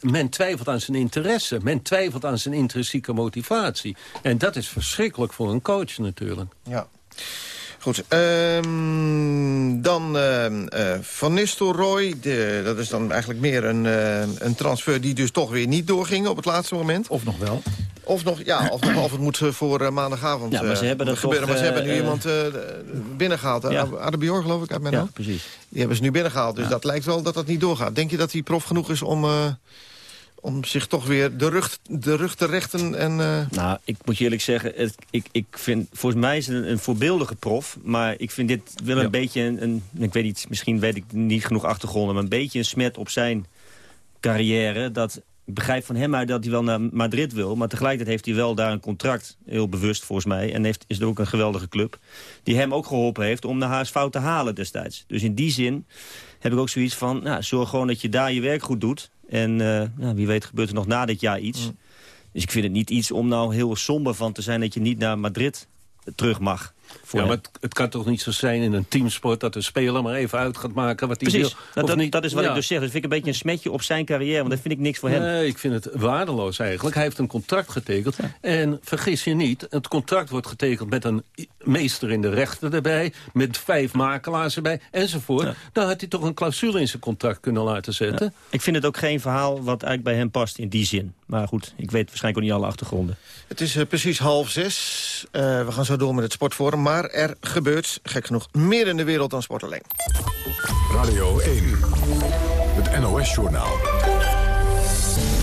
Men twijfelt aan zijn interesse. Men twijfelt aan zijn intrinsieke motivatie. En dat is verschrikkelijk voor een coach natuurlijk. Ja. Goed, um, dan uh, uh, Van Nistelrooy. De, dat is dan eigenlijk meer een, uh, een transfer die dus toch weer niet doorging op het laatste moment. Of nog wel. Of nog, ja, of, nog, of het moet voor maandagavond ja, maar ze hebben dat gebeuren. Toch, maar ze hebben nu iemand binnengehaald. Ja. Adebior, geloof ik, uit mijn ja, naam. precies. Die hebben ze nu binnengehaald. Dus ja. dat lijkt wel dat dat niet doorgaat. Denk je dat hij prof genoeg is om om zich toch weer de rug, de rug te rechten? En, uh... Nou, ik moet je eerlijk zeggen, het, ik, ik vind, volgens mij is het een, een voorbeeldige prof. Maar ik vind dit wel een beetje een, een, ik weet niet, misschien weet ik niet genoeg achtergronden, maar een beetje een smet op zijn carrière. Dat ik begrijp van hem uit dat hij wel naar Madrid wil. Maar tegelijkertijd heeft hij wel daar een contract, heel bewust volgens mij. En heeft, is er ook een geweldige club. Die hem ook geholpen heeft om naar HSV te halen destijds. Dus in die zin heb ik ook zoiets van... Nou, zorg gewoon dat je daar je werk goed doet. En uh, nou, wie weet gebeurt er nog na dit jaar iets. Mm. Dus ik vind het niet iets om nou heel somber van te zijn... dat je niet naar Madrid terug mag ja, maar het, kan toch niet zo zijn in een teamsport... dat de speler maar even uit gaat maken wat hij Precies. wil? Dat, dat, dat is wat ik dus zeg. Dat vind ik een beetje een smetje op zijn carrière. Want dat vind ik niks voor hem. Nee, ik vind het waardeloos eigenlijk. Hij heeft een contract getekend. En vergis je niet, het contract wordt getekend... met een meester in de rechten erbij... met vijf makelaars erbij, enzovoort. Dan had hij toch een clausule in zijn contract kunnen laten zetten. Ik vind het ook geen verhaal wat eigenlijk bij hem past in die zin. Maar goed, ik weet waarschijnlijk ook niet alle achtergronden. Het is uh, precies half zes. Uh, we gaan zo door met het sportforum. Maar er gebeurt, gek genoeg, meer in de wereld dan sport alleen. Radio 1, het NOS-journaal.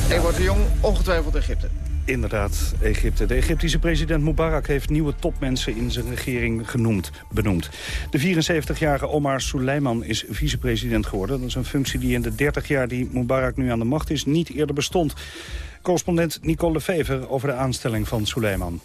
Ewart de Jong, ongetwijfeld Egypte. Inderdaad, Egypte. De Egyptische president Mubarak heeft nieuwe topmensen in zijn regering genoemd, benoemd. De 74-jarige Omar Suleiman is vicepresident geworden. Dat is een functie die in de 30 jaar die Mubarak nu aan de macht is niet eerder bestond. Correspondent Nicole Lefever over de aanstelling van Suleiman.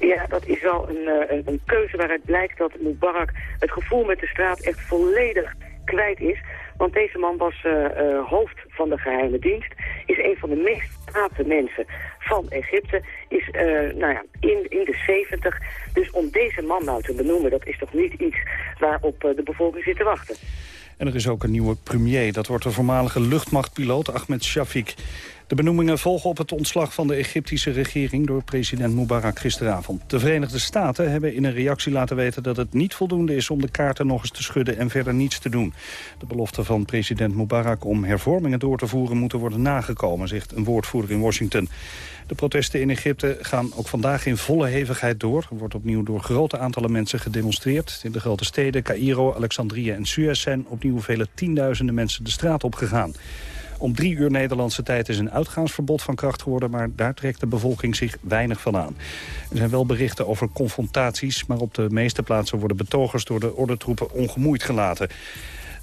Ja, dat is wel een, eh, een, een, keuze waaruit blijkt dat Mubarak het gevoel met de straat echt volledig kwijt is. Want deze man was uh, uh, hoofd van de geheime dienst, is een van de meest gehate mensen van Egypte, is nou ja, in, in de 70. Dus om deze man nou te benoemen, dat is toch niet iets waarop de bevolking zit te wachten. En er is ook een nieuwe premier. Dat wordt de voormalige luchtmachtpiloot Ahmed Shafik. De benoemingen volgen op het ontslag van de Egyptische regering... door president Mubarak gisteravond. De Verenigde Staten hebben in een reactie laten weten... dat het niet voldoende is om de kaarten nog eens te schudden... en verder niets te doen. De belofte van president Mubarak om hervormingen door te voeren... moeten worden nagekomen, zegt een woordvoerder in Washington. De protesten in Egypte gaan ook vandaag in volle hevigheid door. Er wordt opnieuw door grote aantallen mensen gedemonstreerd. In de grote steden Cairo, Alexandrië en Suez zijn opnieuw vele tienduizenden mensen de straat op gegaan. Om drie uur Nederlandse tijd is een uitgaansverbod van kracht geworden... maar daar trekt de bevolking zich weinig van aan. Er zijn wel berichten over confrontaties... maar op de meeste plaatsen worden betogers door de ordentroepen ongemoeid gelaten.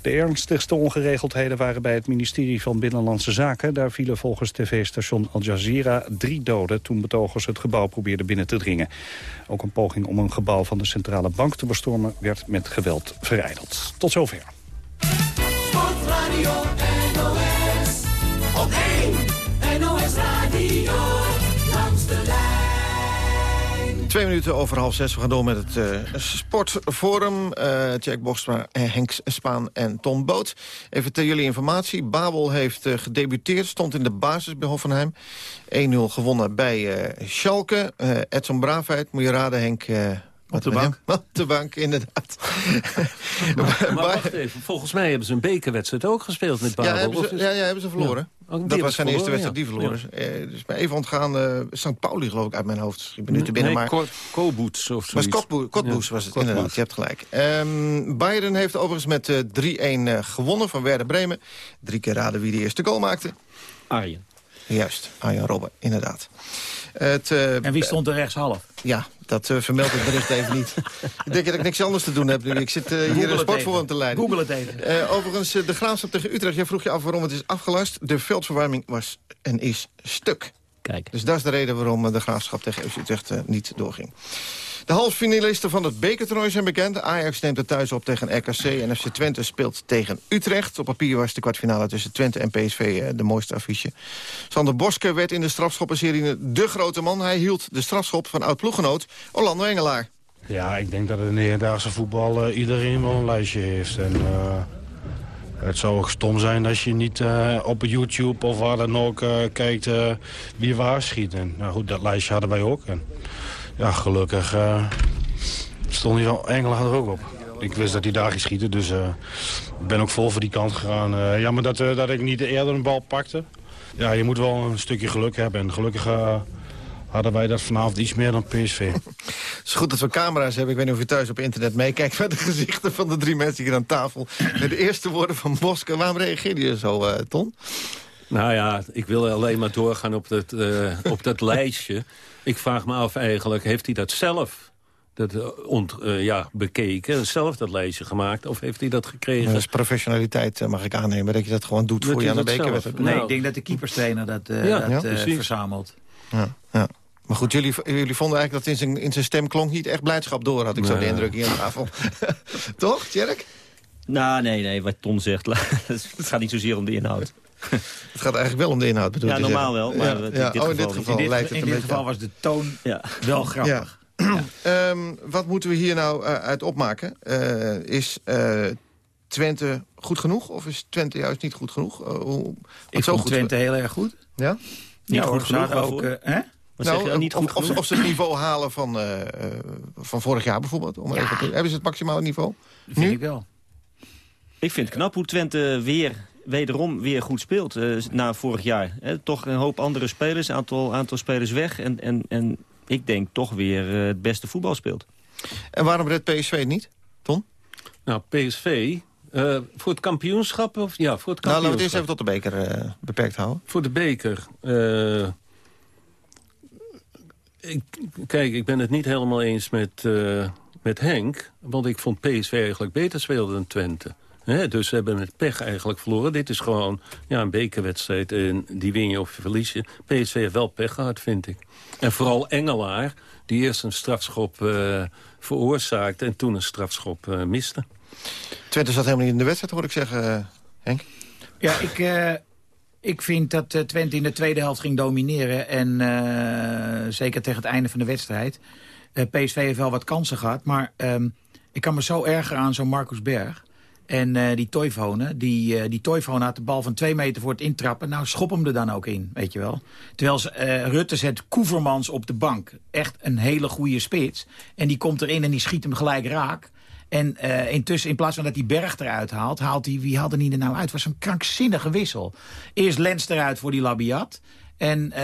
De ernstigste ongeregeldheden waren bij het ministerie van Binnenlandse Zaken. Daar vielen volgens tv-station Al Jazeera drie doden... toen betogers het gebouw probeerden binnen te dringen. Ook een poging om een gebouw van de centrale bank te bestormen... werd met geweld verijdeld. Tot zover. Twee minuten over half zes. We gaan door met het uh, sportforum. Uh, Jack Bokstra, Henk Spaan en Tom Boot. Even ter jullie informatie. Babel heeft uh, gedebuteerd, stond in de basis bij Hoffenheim. 1-0 gewonnen bij Schalke. Edson Braafheid, moet je raden Henk... Op de bank? Op de bank, inderdaad. maar, wacht even, volgens mij hebben ze een bekerwedstrijd ook gespeeld met Babel. Ja, hebben ze, ja, ja, hebben ze verloren. Dat was zijn eerste wedstrijd, die verloren. Ja. Eh, dus bij even ontgaan, uh, St. Pauli geloof ik uit mijn hoofd. Ik ben nu te binnen, nee, maar... Koboots of zoiets. Was Kotboes was het, inderdaad. Je hebt gelijk. Um, Bayern heeft overigens met uh, 3-1 gewonnen van Werder Bremen. Drie keer raden wie de eerste goal maakte. Arjen. Juist, Arjen Robben, inderdaad. Het, uh, en wie stond er rechtshalf? Ja, dat uh, vermeldt het bericht even niet. ik denk dat ik niks anders te doen heb nu. Ik zit uh, hier een sportforum te leiden. Google het even. overigens, de graafschap tegen Utrecht. Jij vroeg je af waarom het is afgelast. De veldverwarming was en is stuk. Kijk. Dus dat is de reden waarom de graafschap tegen Utrecht niet doorging. De halffinalisten van het bekertoernooi zijn bekend. Ajax neemt het thuis op tegen RKC en FC Twente speelt tegen Utrecht. Op papier was de kwartfinale tussen Twente en PSV eh, de mooiste affiche. Sander Boske werd in de strafschoppenserie de grote man. Hij hield de strafschop van oud-ploeggenoot Orlando Engelaar. Ja, ik denk dat in de hedendaagse voetbal uh, iedereen wel een lijstje heeft. En, uh, het zou ook stom zijn als je niet op YouTube of waar dan ook kijkt wie waar schiet. En, nou goed, dat lijstje hadden wij ook. En, ja, gelukkig uh, stond hij Engeland er ook op. Ik wist dat hij daar ging schieten, dus uh, ik ben ook vol voor die kant gegaan. Uh, jammer dat, dat ik niet eerder een bal pakte. Ja, je moet wel een stukje geluk hebben. En gelukkig hadden wij dat vanavond iets meer dan PSV. Het is goed dat we camera's hebben. Ik weet niet of je thuis op internet meekijkt... met de gezichten van de drie mensen hier aan tafel. Met de eerste woorden van Moske. Waarom reageerde je zo, Ton? Nou ja, ik wil alleen maar doorgaan op dat, eh, op dat lijstje. Ik vraag me af eigenlijk, heeft hij dat zelf dat, eh, ont, eh, ja, bekeken? Zelf dat lijstje gemaakt? Of heeft hij dat gekregen? Dat is professionaliteit, mag ik aannemen. Dat je dat gewoon doet Dat voor je aan de bekerwedstrijd. Nee, Nou. ik denk dat de keeperstrainer dat, eh, Ja, dat ja, eh, verzamelt. Ja, ja. Maar goed, jullie, jullie vonden eigenlijk dat in zijn, in zijn stem klonk niet echt blijdschap door, had ik zo de indruk hier aan tafel. Toch, Tjerk? Nou, nee, nee, wat Ton zegt, het gaat niet zozeer om de inhoud. Het gaat eigenlijk wel om de inhoud, bedoel Ja, je normaal wel, maar Ja, in ja. dit oh, in geval dit geval lijkt het in dit geval was de toon Ja. wel grappig. Ehm, wat moeten we hier nou eh, uit opmaken? Eh, is eh, Twente goed genoeg of is Twente juist niet goed genoeg? Hoe, Ik zo vond goed- Twente heel erg goed. Ja? Niet Ja, goed genoeg ook, waarvoor? hè? Wat zeg je nou, niet goed of, of, genoeg? of ze het niveau halen van, van vorig jaar bijvoorbeeld. Om even te- hebben ze het maximale niveau? Dat vind Nu? ik wel. Ik vind het knap hoe Twente weer, wederom weer goed speelt eh, na vorig jaar. Hè, toch een hoop andere spelers, een aantal, aantal spelers weg. En, en, en ik denk toch weer eh, het beste voetbal speelt. En waarom redt PSV het niet? Ton? Nou, PSV, eh, voor het kampioenschap? Of, ja, voor het Nou, laten we kampioenschap. het eerst even tot de beker eh, beperkt houden. Voor de beker. eh, ik, kijk, ik ben het niet helemaal eens met, eh, met Henk. Want ik vond PSV eigenlijk beter spelen dan Twente. Hè, dus ze hebben met pech eigenlijk verloren. Dit is gewoon ja, een bekerwedstrijd en die win je of je verlies je. PSV heeft wel pech gehad, vind ik. En vooral Engelaar, die eerst een strafschop eh, veroorzaakte... en toen een strafschop eh, miste. Twente zat helemaal niet in de wedstrijd, hoor ik zeggen, eh, Henk. Ja, ik, eh, ik vind dat eh, Twente in de tweede helft ging domineren. En eh, zeker tegen het einde van de wedstrijd. Eh, PSV heeft wel wat kansen gehad. Maar ehm, ik kan me zo erger aan zo'n Marcus Berg. En eh, die Toivonen, die, eh die had de bal van twee meter voor het intrappen. Nou, schop hem er dan ook in, weet je wel. Terwijl eh, Rutte zet Koevermans op de bank. Echt een hele goede spits. En die komt erin en die schiet hem gelijk raak. En intussen, in plaats van dat hij Berg eruit haalt... haalt hij, wie haalde hij er nou uit? Het was een krankzinnige wissel. Eerst Lens eruit voor die Labiat. En eh,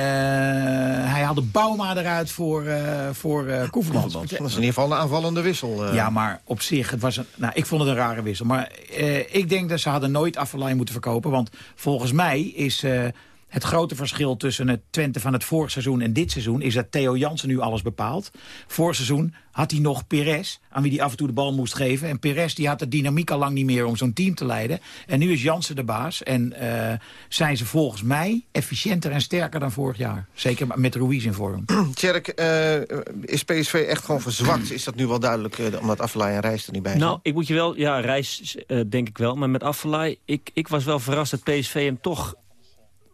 hij haalde Bauma eruit voor, eh voor eh Koevermans. Dat is in ieder geval een aanvallende wissel. Ja, maar op zich, het was een, nou, ik vond het een rare wissel. Maar ik denk dat ze hadden nooit Affelay moeten verkopen. Want volgens mij is het grote verschil tussen het Twente van het vorig seizoen en dit seizoen... is dat Theo Jansen nu alles bepaalt. Vorig seizoen had hij nog Perez, aan wie hij af en toe de bal moest geven. En Perez die had de dynamiek al lang niet meer om zo'n team te leiden. En nu is Jansen de baas. En eh, zijn ze volgens mij efficiënter en sterker dan vorig jaar. Zeker met Ruiz in vorm. Tjerk, eh, is PSV echt gewoon verzwakt? Is dat nu wel duidelijk, eh, omdat Affelay en Reis er niet bij zijn? Nou, ik moet je wel, ja, reis eh, denk ik wel. Maar met Affelay, ik, ik was wel verrast dat PSV hem toch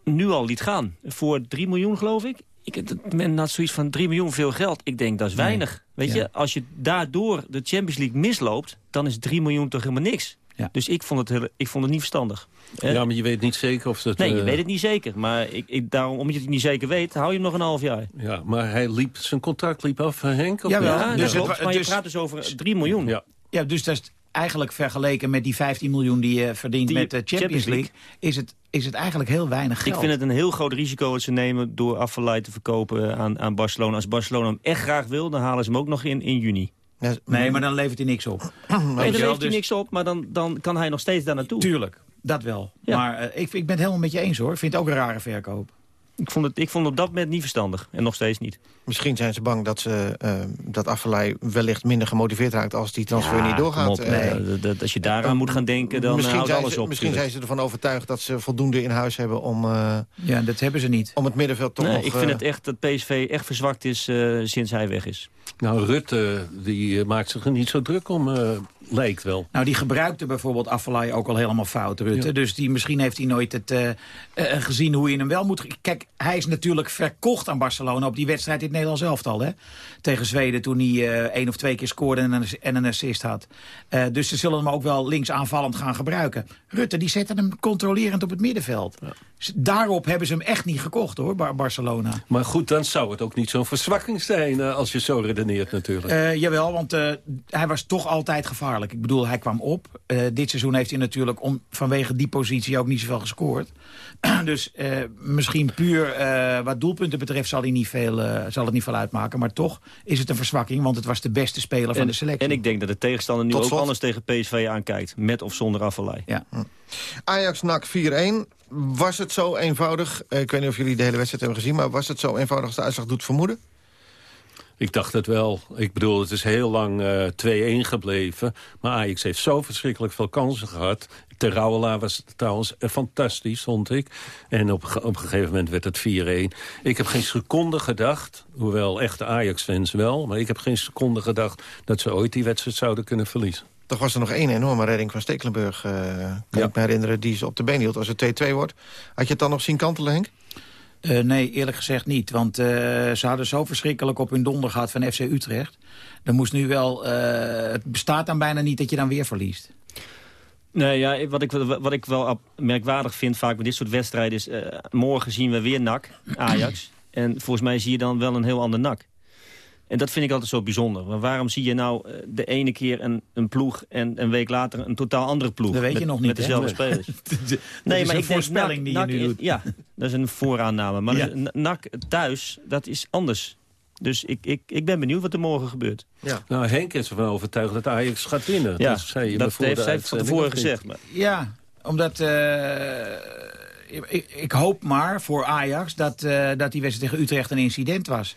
nu al liet gaan. Voor 3 miljoen, geloof ik. ik men had zoiets van 3 miljoen veel geld. Ik denk, dat is weinig. Weet Ja. je, als je daardoor de Champions League misloopt... dan is 3 miljoen toch helemaal niks. Ja. Dus ik vond, het heel, ik vond het niet verstandig. Eh, Ja, maar je weet niet zeker of dat... nee, je eh, weet het niet zeker. Maar ik, ik, daarom, omdat je het niet zeker weet, hou je hem nog een half jaar. Ja, maar hij liep, zijn contract liep af, eh, Henk? Of Jawel, niet? Ja, dus klopt. wa- Maar je dus- praat dus over 3 miljoen. Ja. Ja, dus dat is eigenlijk vergeleken met die 15 miljoen die je verdient Die met de Champions, Champions League... Is, het, is het eigenlijk heel weinig geld. Ik vind het een heel groot risico dat ze nemen door Affelay te verkopen aan, aan Barcelona. Als Barcelona hem echt graag wil, dan halen ze hem ook nog in, in juni. Nee, maar dan levert hij niks op. Nee, dan levert hij dus- niks op, maar dan, dan kan hij nog steeds daar naartoe. Tuurlijk, dat wel. Ja. Maar eh, ik, ik ben het helemaal met je eens hoor. Ik vind het ook een rare verkoop. Ik vond, het, ik vond het op dat moment niet verstandig. En nog steeds niet. Misschien zijn ze bang dat, ze, eh, dat Affelay wellicht minder gemotiveerd raakt... als die transfer Ja, niet doorgaat. op, Eh, nee, als je daaraan moet gaan denken, dan misschien houdt zijn alles ze, op. Misschien zijn ze ervan overtuigd dat ze voldoende in huis hebben... om, eh, Ja, dat hebben ze niet. om het middenveld toch Nee, nog... ik vind eh, het echt dat PSV echt verzwakt is eh, sinds hij weg is. Nou, Rutte die, eh, maakt zich er niet zo druk om, eh, lijkt wel. Nou, die gebruikte bijvoorbeeld Affelay ook al helemaal fout, Rutte. Ja. Dus die, misschien heeft hij nooit het, eh, eh, gezien hoe je hem wel moet... Kijk, hij is natuurlijk verkocht aan Barcelona op die wedstrijd in het Nederlands elftal. Hè? Tegen Zweden toen hij eh één of twee keer scoorde en een, en een assist had. Eh, dus ze zullen hem ook wel links aanvallend gaan gebruiken. Rutte, die zette hem controlerend op het middenveld. Dus Daarop hebben ze hem echt niet gekocht, hoor, Bar- Barcelona. Maar goed, dan zou het ook niet zo'n verzwakking zijn... eh, als je zo redeneert natuurlijk. Eh, jawel, want eh, hij was toch altijd gevaarlijk. Ik bedoel, hij kwam op. Eh, dit seizoen heeft hij natuurlijk om, vanwege die positie ook niet zoveel gescoord. dus eh, misschien puur eh, wat doelpunten betreft zal, hij niet veel, zal het niet veel uitmaken. Maar toch is het een verzwakking, want het was de beste speler van de selectie. en ik denk dat de tegenstander nu Tot ook slot. anders tegen PSV aankijkt. Met of zonder Affelay. Ja. Ajax NAC 4-1. was het zo eenvoudig, ik weet niet of jullie de hele wedstrijd hebben gezien... maar was het zo eenvoudig als de uitslag doet vermoeden? Ik dacht het wel. Ik bedoel, het is heel lang uh, 2-1 gebleven. Maar Ajax heeft zo verschrikkelijk veel kansen gehad. Ter Rauwela was trouwens fantastisch, vond ik. En op, op een gegeven moment werd het 4-1. Ik heb geen seconde gedacht, hoewel echte Ajax-fans wel... maar ik heb geen seconde gedacht dat ze ooit die wedstrijd zouden kunnen verliezen. Toch was er nog één enorme redding van Stekelenburg, uh, kan ik me herinneren, die ze op de been hield. Als het 2-2 wordt. Had je het dan nog zien kantelen, Henk? Uh, nee, eerlijk gezegd niet. Want uh, ze hadden zo verschrikkelijk op hun donder gehad van FC Utrecht. Dan moest nu wel... het bestaat dan bijna niet dat je dan weer verliest. Nee, ja, wat, ik, wat ik wel merkwaardig vind vaak bij dit soort wedstrijden is... morgen zien we weer NAC, Ajax. en volgens mij zie je dan wel een heel ander NAC. En dat vind ik altijd zo bijzonder. Maar waarom zie je nou eh, de ene keer een, een ploeg... en een week later een totaal andere ploeg? Dat weet je met, nog niet, Met dezelfde spelers. nee, maar een ik voorspelling denk, die je nu doet. Ja, dat is een vooraanname. Maar ja. NAC thuis, dat is anders. Dus ik, ik, ik ben benieuwd wat er morgen gebeurt. Ja. Nou, Henk is ervan overtuigd dat Ajax gaat winnen. Ja, dat, zei je dat heeft zij van tevoren gezegd. Maar. Ja, omdat... Uh, ik, ik, hoop maar voor Ajax dat, uh, dat die wedstrijd tegen Utrecht een incident was.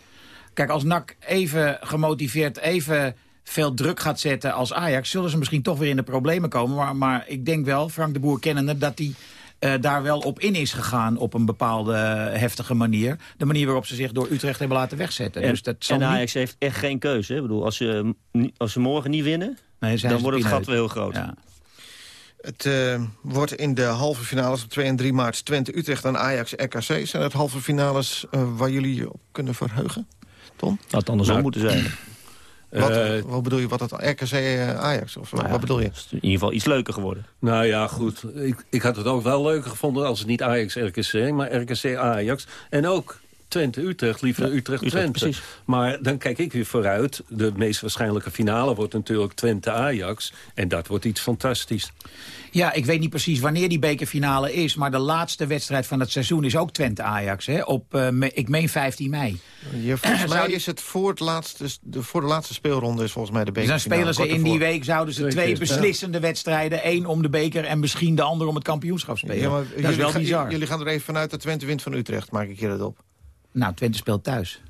Kijk, als NAC even gemotiveerd, even veel druk gaat zetten als Ajax... zullen ze misschien toch weer in de problemen komen. Maar, maar ik denk wel, Frank de Boer kennende, dat hij... Uh, daar wel op in is gegaan op een bepaalde heftige manier. De manier waarop ze zich door Utrecht hebben laten wegzetten. En, dus dat en Ajax heeft echt geen keuze. Hè? Ik bedoel, als, ze, als ze morgen niet winnen, nee, dan wordt het gat wel heel groot. Ja. Het uh, wordt in de halve finales op 2 en 3 maart Twente, Utrecht en Ajax RKC. Zijn het halve finales uh, waar jullie je op kunnen verheugen? Tom? Had het andersom nou, moeten zijn. Wat, uh, wat, bedoel je, wat het RKC Ajax? Of nou ja, wat bedoel je? is in ieder geval iets leuker geworden. Nou ja, goed. Ik, ik had het ook wel leuker gevonden als het niet Ajax-RKC, maar RKC-Ajax. En ook Twente-Utrecht, liever ja, Utrecht-Twente. maar dan kijk ik weer vooruit. De meest waarschijnlijke finale wordt natuurlijk Twente-Ajax. En dat wordt iets fantastisch. Ja, ik weet niet precies wanneer die bekerfinale is... maar de laatste wedstrijd van het seizoen is ook Twente-Ajax. Op, uh, ik meen 15 mei. Ja, volgens mij is het voor, het laatste, de, voor de laatste speelronde... is volgens mij de bekerfinale. Dus dan spelen ze in die week zouden ze twee beslissende wedstrijden... één om de beker en misschien de ander om het kampioenschap spelen. Ja, maar dat is wel bizar. Jullie gaan er even vanuit dat Twente wint van Utrecht, maak ik je dat op. Nou, Twente speelt thuis.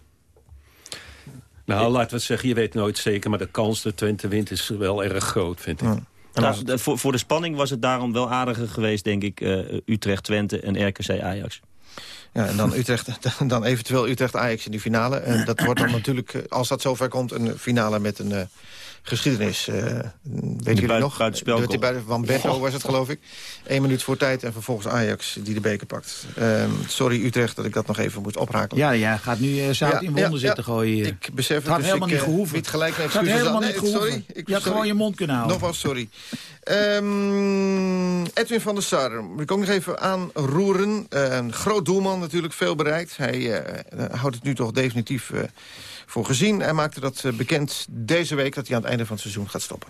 Nou, laten we zeggen, je weet nooit zeker... maar de kans dat Twente wint is wel erg groot, vind ik. Ja. Nou, de, voor, voor de spanning was het daarom wel aardiger geweest, denk ik... Uh, Utrecht, Twente en RKC Ajax. Ja, en dan, Utrecht, dan eventueel Utrecht-Ajax in die finale. En dat wordt dan natuurlijk, eh, als dat zover komt, een finale met een... Uh, geschiedenis. Uh, weet jullie nog? Buitenspel. Bij Van Berto was het, geloof ik. Eén minuut voor tijd en vervolgens Ajax die de beker pakt. Um, sorry Utrecht dat ik dat nog even moet oprakelen. Ja, ja gaat nu uh, zout ja, in wonden ja, zitten gooien. Ik besef het, het had dus helemaal ik, niet gehoeven. Niet gelijk het had helemaal niet gehoeven. Sorry, ik, je had sorry. gewoon je mond kunnen houden. Nogmaals, sorry. Um, Edwin van der Sar, moet ik ook nog even aanroeren. Uh, een groot doelman natuurlijk, veel bereikt. Hij uh, houdt het nu toch definitief uh, voor gezien. Hij maakte dat bekend deze week dat hij aan het einde van het seizoen gaat stoppen.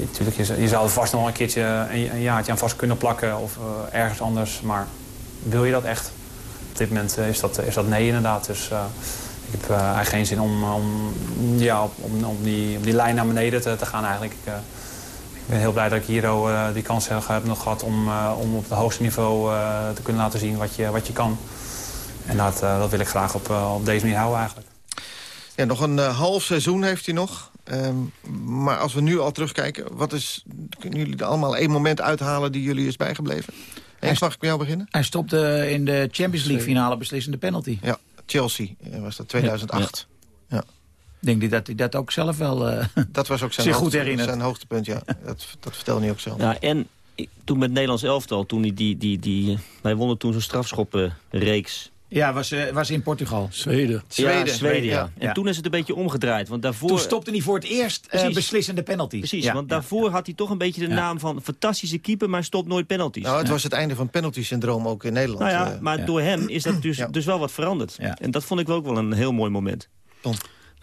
Natuurlijk, je, je zou vast nog een keertje een, jaartje aan vast kunnen plakken of ergens anders. Maar wil je dat echt? Op dit moment is dat, is dat nee inderdaad. Dus ik heb eigenlijk geen zin om, om, ja, om, om, die, om die lijn naar beneden te, te gaan eigenlijk. Ik, ben heel blij dat ik hier uh, die kans heb nog gehad om, om op het hoogste niveau te kunnen laten zien wat je, wat je kan. En dat, dat wil ik graag op, op deze manier houden eigenlijk. Ja, nog een half seizoen heeft hij nog. Um, maar als we nu al terugkijken, wat is, kunnen jullie er allemaal één moment uithalen die jullie is bijgebleven? Eens mag ik bij jou beginnen? Hij stopte in de Champions League finale beslissende penalty. Ja, Chelsea was dat 2008. Ja. ja. Denk je dat hij dat ook zelf wel uh, Dat was ook zijn, zich goed zijn hoogtepunt, ja. Dat, dat vertelde hij ook zelf. Ja, en toen met Nederlands elftal, toen die, die, die, die, wij wonnen toen zo'n strafschoppenreeks. Ja, was, uh, was in Portugal. Zweden. Zweden, ja, Zweden, ja. En toen is het een beetje omgedraaid. Want daarvoor... Toen stopte hij voor het eerst uh, beslissende penalties. Precies, want daarvoor had hij toch een beetje de naam van fantastische keeper... maar stopt nooit penalties. Nou, het was het einde van het penalty-syndroom ook in Nederland. Nou ja, maar door hem is dat dus, dus wel wat veranderd. En dat vond ik ook wel een heel mooi moment. Tom.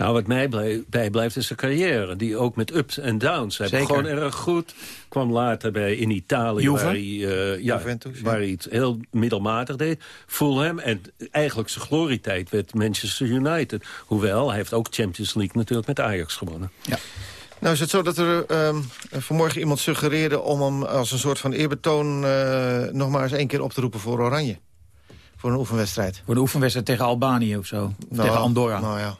Nou, wat mij bijblijft is zijn carrière. Die ook met ups en downs. Hij begon gewoon erg goed. Kwam later bij in Italië, waar hij, uh, ja, Juventus, waar hij het heel middelmatig deed. Fulham. En eigenlijk zijn glorietijd werd Manchester United. Hoewel, hij heeft ook Champions League natuurlijk met Ajax gewonnen. Ja. Nou is het zo dat er ehm, vanmorgen iemand suggereerde... om hem als een soort van eerbetoon uh, nog maar eens één keer op te roepen voor Oranje. Voor een oefenwedstrijd. Voor een oefenwedstrijd tegen Albanië of zo? Nou, tegen Andorra? Nou ja,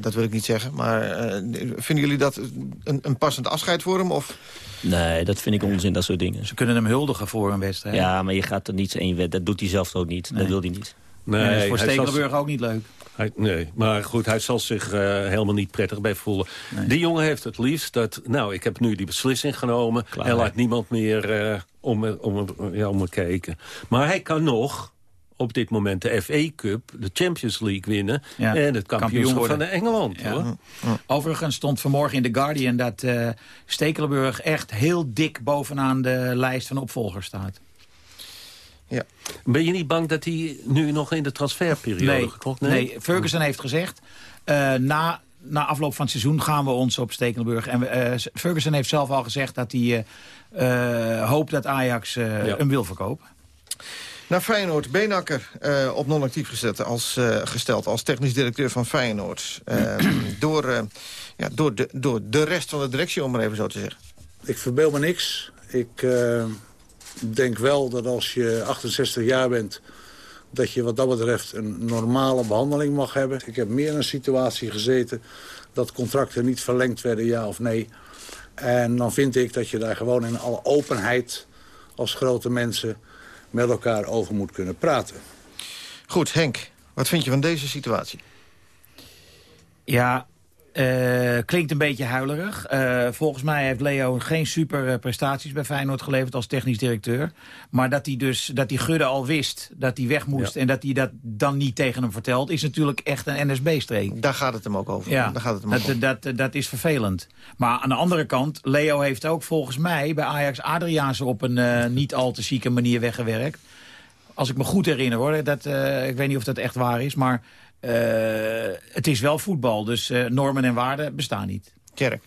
dat wil ik niet zeggen. Maar uh, vinden jullie dat een, een, passend afscheid voor hem? Of? Nee, dat vind ik onzin, dat soort dingen. Ze kunnen hem huldigen voor een wedstrijd. Ja, maar je gaat er niet één wedstrijd. Dat doet hij zelf ook niet. Dat wil hij niet. Nee, nee dat is voor Stekelenburg ook niet leuk. Hij, nee, maar goed, hij zal zich uh, helemaal niet prettig bij voelen. Nee. Die jongen heeft het liefst dat... Nou, ik heb nu die beslissing genomen... Klaar, en laat niemand meer uh, om, me, om, ja, om me kijken. Maar hij kan nog op dit moment de FA Cup, de Champions League winnen... Ja, en het kampioenschap van Engeland. Ja. Hoor. Overigens stond vanmorgen in The Guardian dat uh, Stekelenburg echt heel dik bovenaan de lijst van opvolgers staat. Ja. Ben je niet bang dat hij nu nog in de transferperiode nee, gekocht? Nee? nee, Ferguson heeft gezegd... Uh, na, na afloop van het seizoen gaan we ons op Stekelenburg. En uh, Ferguson heeft zelf al gezegd dat hij uh, hoopt dat Ajax ja. hem wil verkopen. Naar Feyenoord, Beenakker op non-actief gezet als, gesteld als technisch directeur van Feyenoord. door, ja, door, de, door de rest van de directie, om maar even zo te zeggen. Ik verbeel me niks. Ik denk wel dat als je 68 jaar bent... dat je wat dat betreft een normale behandeling mag hebben. Ik heb meer in een situatie gezeten dat contracten niet verlengd werden, ja of nee. En dan vind ik dat je daar gewoon in alle openheid als grote mensen met elkaar over moet kunnen praten. Goed, Henk, wat vind je van deze situatie? Ja, uh, klinkt een beetje huilerig. Uh, volgens mij heeft Leo geen super uh, prestaties bij Feyenoord geleverd als technisch directeur. Maar dat hij dus dat hij Gudde al wist dat hij weg moest... en dat hij dat dan niet tegen hem vertelt... is natuurlijk echt een NSB-streek. Daar gaat het hem ook over. Ja, Daar gaat het hem dat, over. Dat, dat, dat is vervelend. Maar aan de andere kant, Leo heeft ook volgens mij... bij Ajax Adriaanse op een niet al te zieke manier weggewerkt. Als ik me goed herinner hoor, dat, ik weet niet of dat echt waar is... maar het is wel voetbal, dus uh, normen en waarden bestaan niet. Kerk.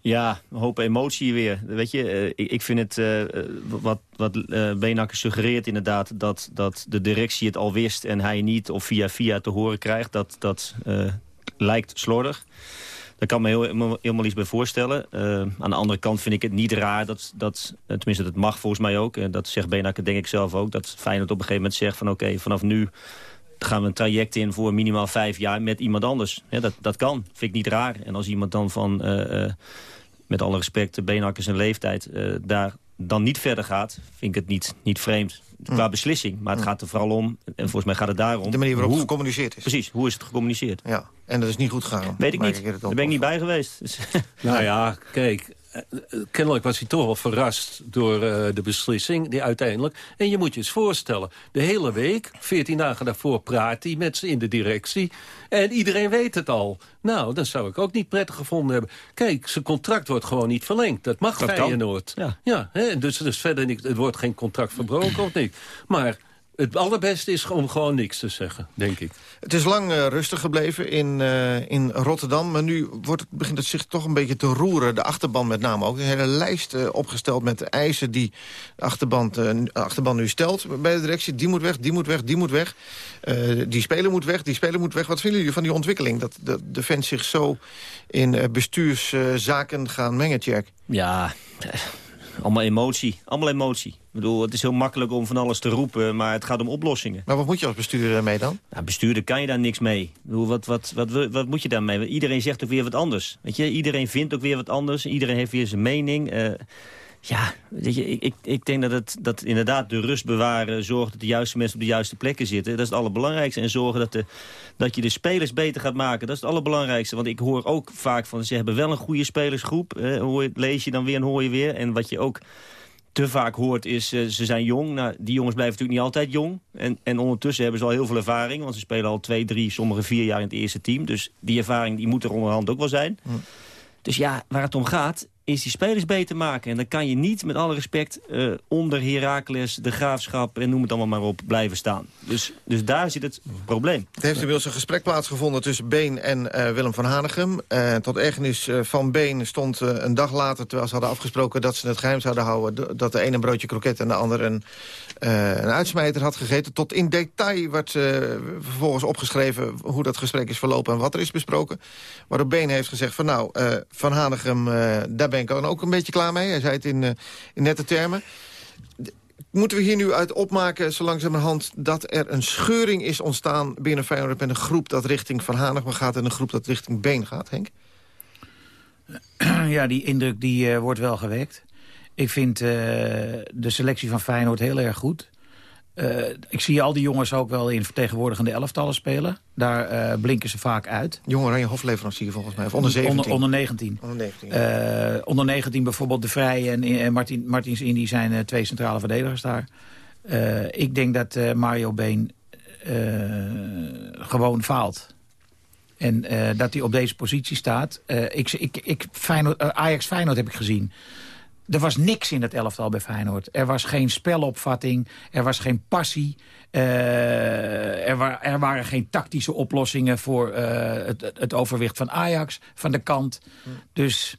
Ja, een hoop emotie weer. Weet je, uh, ik, ik, vind het, wat, wat uh, suggereert inderdaad... Dat, dat de directie het al wist en hij niet of via via te horen krijgt... dat, dat lijkt slordig. Daar kan me heel, helemaal iets bij voorstellen. aan de andere kant vind ik het niet raar dat, dat tenminste dat mag volgens mij ook... en dat zegt Beenakker denk ik zelf ook... dat Feyenoord op een gegeven moment zegt van oké, vanaf nu gaan we een traject in voor minimaal vijf jaar met iemand anders. Ja, dat, dat kan, vind ik niet raar. En als iemand dan van, uh, uh, met alle respect, de beenhakkers en leeftijd... Uh, daar dan niet verder gaat, vind ik het niet, niet vreemd. Qua beslissing. Maar het gaat er vooral om, en volgens mij gaat het daarom... De manier waarop hoe, het gecommuniceerd is. Precies, hoe is het gecommuniceerd? Ja, en dat is niet goed gegaan. Weet ik niet, daar ben ik niet bij geweest. Nou ja, kijk, kennelijk was hij toch wel verrast door uh, de beslissing, die uiteindelijk. En je moet je eens voorstellen, de hele week, 14 dagen daarvoor, praat hij met ze in de directie. En iedereen weet het al. Nou, dat zou ik ook niet prettig gevonden hebben. Kijk, zijn contract wordt gewoon niet verlengd. Dat mag dat Feyenoord. Ja, ja hè, dus, dus verder niet, het wordt geen contract verbroken of niet. Maar het allerbeste is om gewoon niks te zeggen, denk ik. Het is lang uh, rustig gebleven in, uh, in Rotterdam. Maar nu wordt het, begint het zich toch een beetje te roeren. De achterban met name ook. Een hele lijst uh, opgesteld met de eisen die de achterban, achterban nu stelt bij de directie. Die moet weg, die moet weg, die moet weg. die speler moet weg, die speler moet weg. Wat vinden jullie van die ontwikkeling? Dat de, de fans zich zo in bestuurszaken gaan mengen, Jack? Ja, allemaal emotie. Allemaal emotie. Ik bedoel, het is heel makkelijk om van alles te roepen, maar het gaat om oplossingen. Maar wat moet je als bestuurder mee dan? Nou, bestuurder kan je daar niks mee. Ik bedoel, wat, wat, wat, wat, moet je daarmee? Iedereen zegt ook weer wat anders. Weet je? Iedereen vindt ook weer wat anders. Iedereen heeft weer zijn mening. Uh, ja, weet je, ik, ik, ik denk dat het dat inderdaad de rust bewaren... zorgt dat de juiste mensen op de juiste plekken zitten. Dat is het allerbelangrijkste. En zorgen dat, de, dat je de spelers beter gaat maken. Dat is het allerbelangrijkste. Want ik hoor ook vaak van... ze hebben wel een goede spelersgroep. Eh, hoor, lees je dan weer en hoor je weer. En wat je ook te vaak hoort is, uh, ze zijn jong. Nou, die jongens blijven natuurlijk niet altijd jong. En, en ondertussen hebben ze al heel veel ervaring. Want ze spelen al twee, drie, sommige vier jaar in het eerste team. Dus die ervaring die moet er onderhand ook wel zijn. Hm. Dus ja, waar het om gaat is die spelers beter maken. En dan kan je niet, met alle respect, uh, onder Heracles, de Graafschap... en noem het allemaal maar op, blijven staan. Dus, dus daar zit het probleem. Er heeft inmiddels een gesprek plaatsgevonden tussen Been en uh, Willem van Hanegem. Uh, tot ergernis van Been stond een dag later, terwijl ze hadden afgesproken... dat ze het geheim zouden houden, dat de ene een broodje kroket en de ander een, eh, een uitsmijter had gegeten. Tot in detail werd uh, vervolgens opgeschreven hoe dat gesprek is verlopen... en wat er is besproken. Waarop Been heeft gezegd van nou, uh, Van Hanegem, daar ben ik ook een beetje klaar mee. Hij zei het in, nette termen. Moeten we hier nu uit opmaken, zo langzamerhand... dat er een scheuring is ontstaan binnen Feyenoord... met een groep dat richting Van Hanegem gaat... en een groep dat richting Been gaat, Henk? Ja, die indruk die, wordt wel gewekt. Ik vind uh, de selectie van Feyenoord heel erg goed. Uh, ik zie al die jongens ook wel in vertegenwoordigende elftallen spelen. Daar uh, blinken ze vaak uit. Jonge Oranje hofleverancier volgens mij, of onder 17? Onder, onder 19. Onder 19, ja. onder 19 bijvoorbeeld De Vrij en, en Martin, Martins Indy zijn twee centrale verdedigers daar. ik denk dat Mario Been gewoon faalt. En dat hij op deze positie staat. ik, ik, ik, Feyenoord, Ajax Feyenoord heb ik gezien. Er was niks in het elftal bij Feyenoord. Er was geen spelopvatting, er was geen passie. Uh, er, wa er, waren geen tactische oplossingen voor uh, het, het, overwicht van Ajax, van de kant. Hm. Dus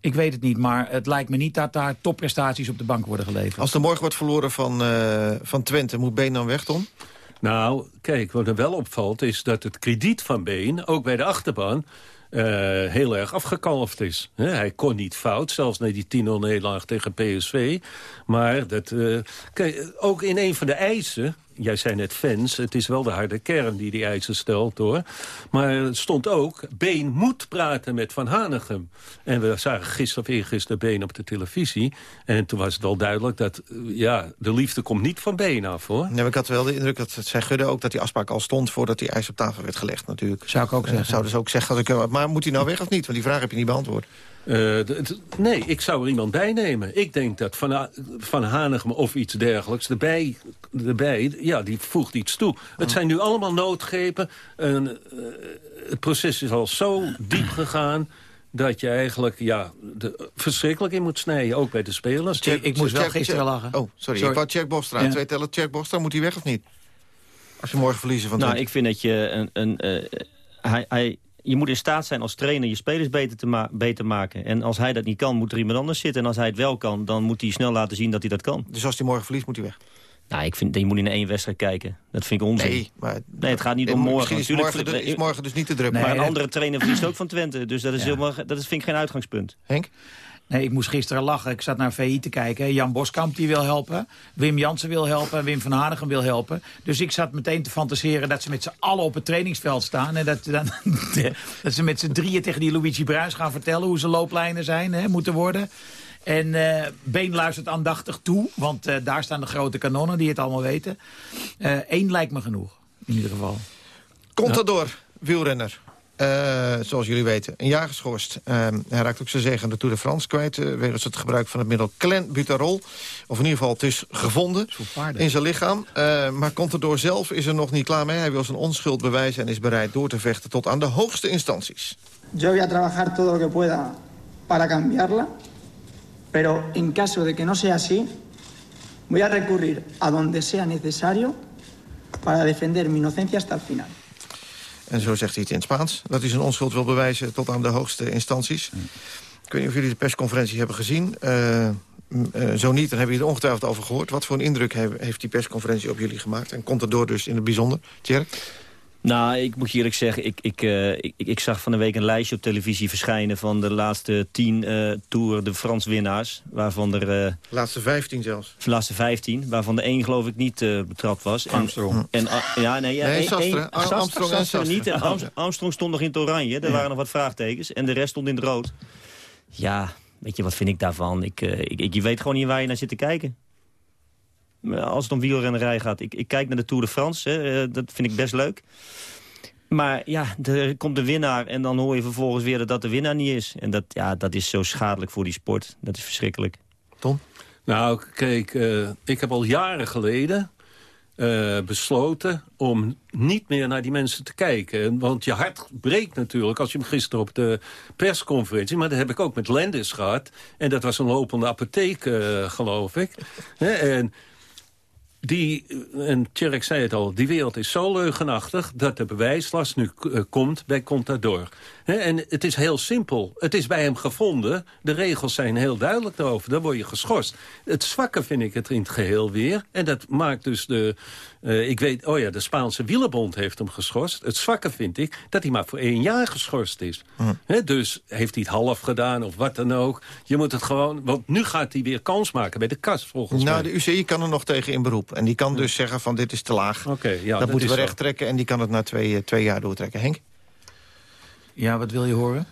ik weet het niet, maar het lijkt me niet dat daar topprestaties op de bank worden geleverd. Als er morgen wordt verloren van, uh, van Twente, moet Been dan weg, Tom? Nou, kijk, wat er wel opvalt is dat het krediet van Been, ook bij de achterban uh, heel erg afgekalfd is. hij kon niet fout, zelfs na die 10-0 nederlaag tegen PSV. Maar dat, uh, kijk, ook in een van de eisen jij zei net fans, het is wel de harde kern die die eisen stelt hoor. Maar het stond ook, Been moet praten met Van Hanegem. En we zagen gisteren of eergisteren Been op de televisie. En toen was het al duidelijk dat, eh, ja, de liefde komt niet van Been af hoor. Nee, ik had wel de indruk, dat zij Gudde ook, dat die afspraak al stond voordat die eis op tafel werd gelegd natuurlijk. Zou ik ook zeggen. zou dus ook zeggen, dat ik, maar moet hij nou weg of niet? Want die vraag heb je niet beantwoord. Uh, nee, ik zou er iemand bij nemen. Ik denk dat Van, van Hanegem of iets dergelijks erbij, erbij ja, die voegt iets toe. Het oh. zijn nu allemaal noodgrepen. Uh, het proces is al zo diep gegaan dat je eigenlijk ja, de, verschrikkelijk in moet snijden, ook bij de spelers. ik, ik moest wel gisteren lachen. Oh, sorry. sorry. Ik wou Jack Bostra. Ja. Twee tellen Jack Bostra, moet hij weg of niet? Als je morgen verliezen van Nou, ik vind dat je een... een uh, hij, hij je moet in staat zijn als trainer je spelers beter te ma beter maken. En als hij dat niet kan, moet er iemand anders zitten. En als hij het wel kan, dan moet hij snel laten zien dat hij dat kan. Dus als hij morgen verliest, moet hij weg? Nou, ik vind, je moet in één wedstrijd kijken. Dat vind ik onzin. Nee, maar, nee het gaat niet om morgen. Is morgen, de, is morgen dus niet te druk. Nee, maar een andere trainer verliest ook van Twente. Dus dat, is helemaal, dat is, vind ik geen uitgangspunt. Henk? Nee, ik moest gisteren lachen. Ik zat naar VI te kijken. Jan Boskamp die wil helpen. Wim Jansen wil helpen. Wim van Hanegem wil helpen. Dus ik zat meteen te fantaseren dat ze met z'n allen op het trainingsveld staan. En dat, dan, dat ze met z'n drieën tegen die Luigi Bruins gaan vertellen... hoe ze looplijnen zijn, hè, moeten worden. En uh, Been luistert aandachtig toe. Want uh, daar staan de grote kanonnen die het allemaal weten. Eén uh, lijkt me genoeg, in ieder geval. Contador, ja. wielrenner. Uh, zoals jullie weten, een jaar geschorst. Uh, hij raakt ook zijn zegen de Tour de France kwijt... Uh, wegens het gebruik van het middel clenbuterol. Of in ieder geval, het is gevonden in zijn lichaam. maar Contador zelf is er nog niet klaar mee. Hij wil zijn onschuld bewijzen en is bereid door te vechten... tot aan de hoogste instanties. Yo voy a trabajar todo lo que pueda para cambiarla. Pero en caso de que no sea así... voy a recurrir a donde sea necesario... para defender mi inocencia hasta el final. En zo zegt hij het in het Spaans. Dat hij zijn onschuld wil bewijzen tot aan de hoogste instanties. Ik weet niet of jullie de persconferentie hebben gezien. Uh, uh, zo niet, dan hebben jullie er ongetwijfeld over gehoord. Wat voor een indruk heeft die persconferentie op jullie gemaakt? En komt er door dus in het bijzonder? Tjerk? Nou, ik moet je eerlijk zeggen, ik, ik, uh, ik, ik, zag van de week een lijstje op televisie verschijnen... van de laatste tien uh, Tour de Frans winnaars. Waarvan er... Uh, laatste vijftien zelfs. De laatste vijftien, waarvan de één geloof ik niet betrapt was. Armstrong. En, en, ja, nee, ja, nee Sastre. Armstrong, Armstrong niet. En Armstrong stond nog in het oranje, er ja. waren nog wat vraagtekens. En de rest stond in het rood. Ja, weet je, wat vind ik daarvan? Ik, ik, ik, je weet gewoon niet waar je naar zit te kijken als het om wielrennerij gaat. Ik, ik kijk naar de Tour de France, hè, eh, dat vind ik best leuk. Maar ja, er komt de winnaar en dan hoor je vervolgens weer dat dat de winnaar niet is. En dat, ja, dat is zo schadelijk voor die sport. Dat is verschrikkelijk. Tom? Nou, kijk, uh, ik heb al jaren geleden uh, besloten om niet meer naar die mensen te kijken. Want je hart breekt natuurlijk als je hem gisteren op de persconferentie... maar dat heb ik ook met Lendis gehad. En dat was een lopende apotheek, uh, geloof ik. en die, en Tjerk zei het al, die wereld is zo leugenachtig... dat de bewijslast nu eh, komt bij Contador. He, en het is heel simpel. Het is bij hem gevonden. De regels zijn heel duidelijk daarover. Dan word je geschorst. Het zwakke vind ik het in het geheel weer. En dat maakt dus de... Uh, ik weet, oh ja, de Spaanse wielerbond heeft hem geschorst. Het zwakke vind ik dat hij maar voor één jaar geschorst is. Hm. dus heeft hij het half gedaan of wat dan ook. Je moet het gewoon... Want nu gaat hij weer kans maken bij de kas, volgens nou, mij. de UCI kan er nog tegen in beroep. En die kan dus zeggen van dit is te laag. Okay, ja, dat, dat moeten we recht trekken. En die kan het na twee, eh, twee jaar doortrekken. Henk? Ja, wat wil je horen?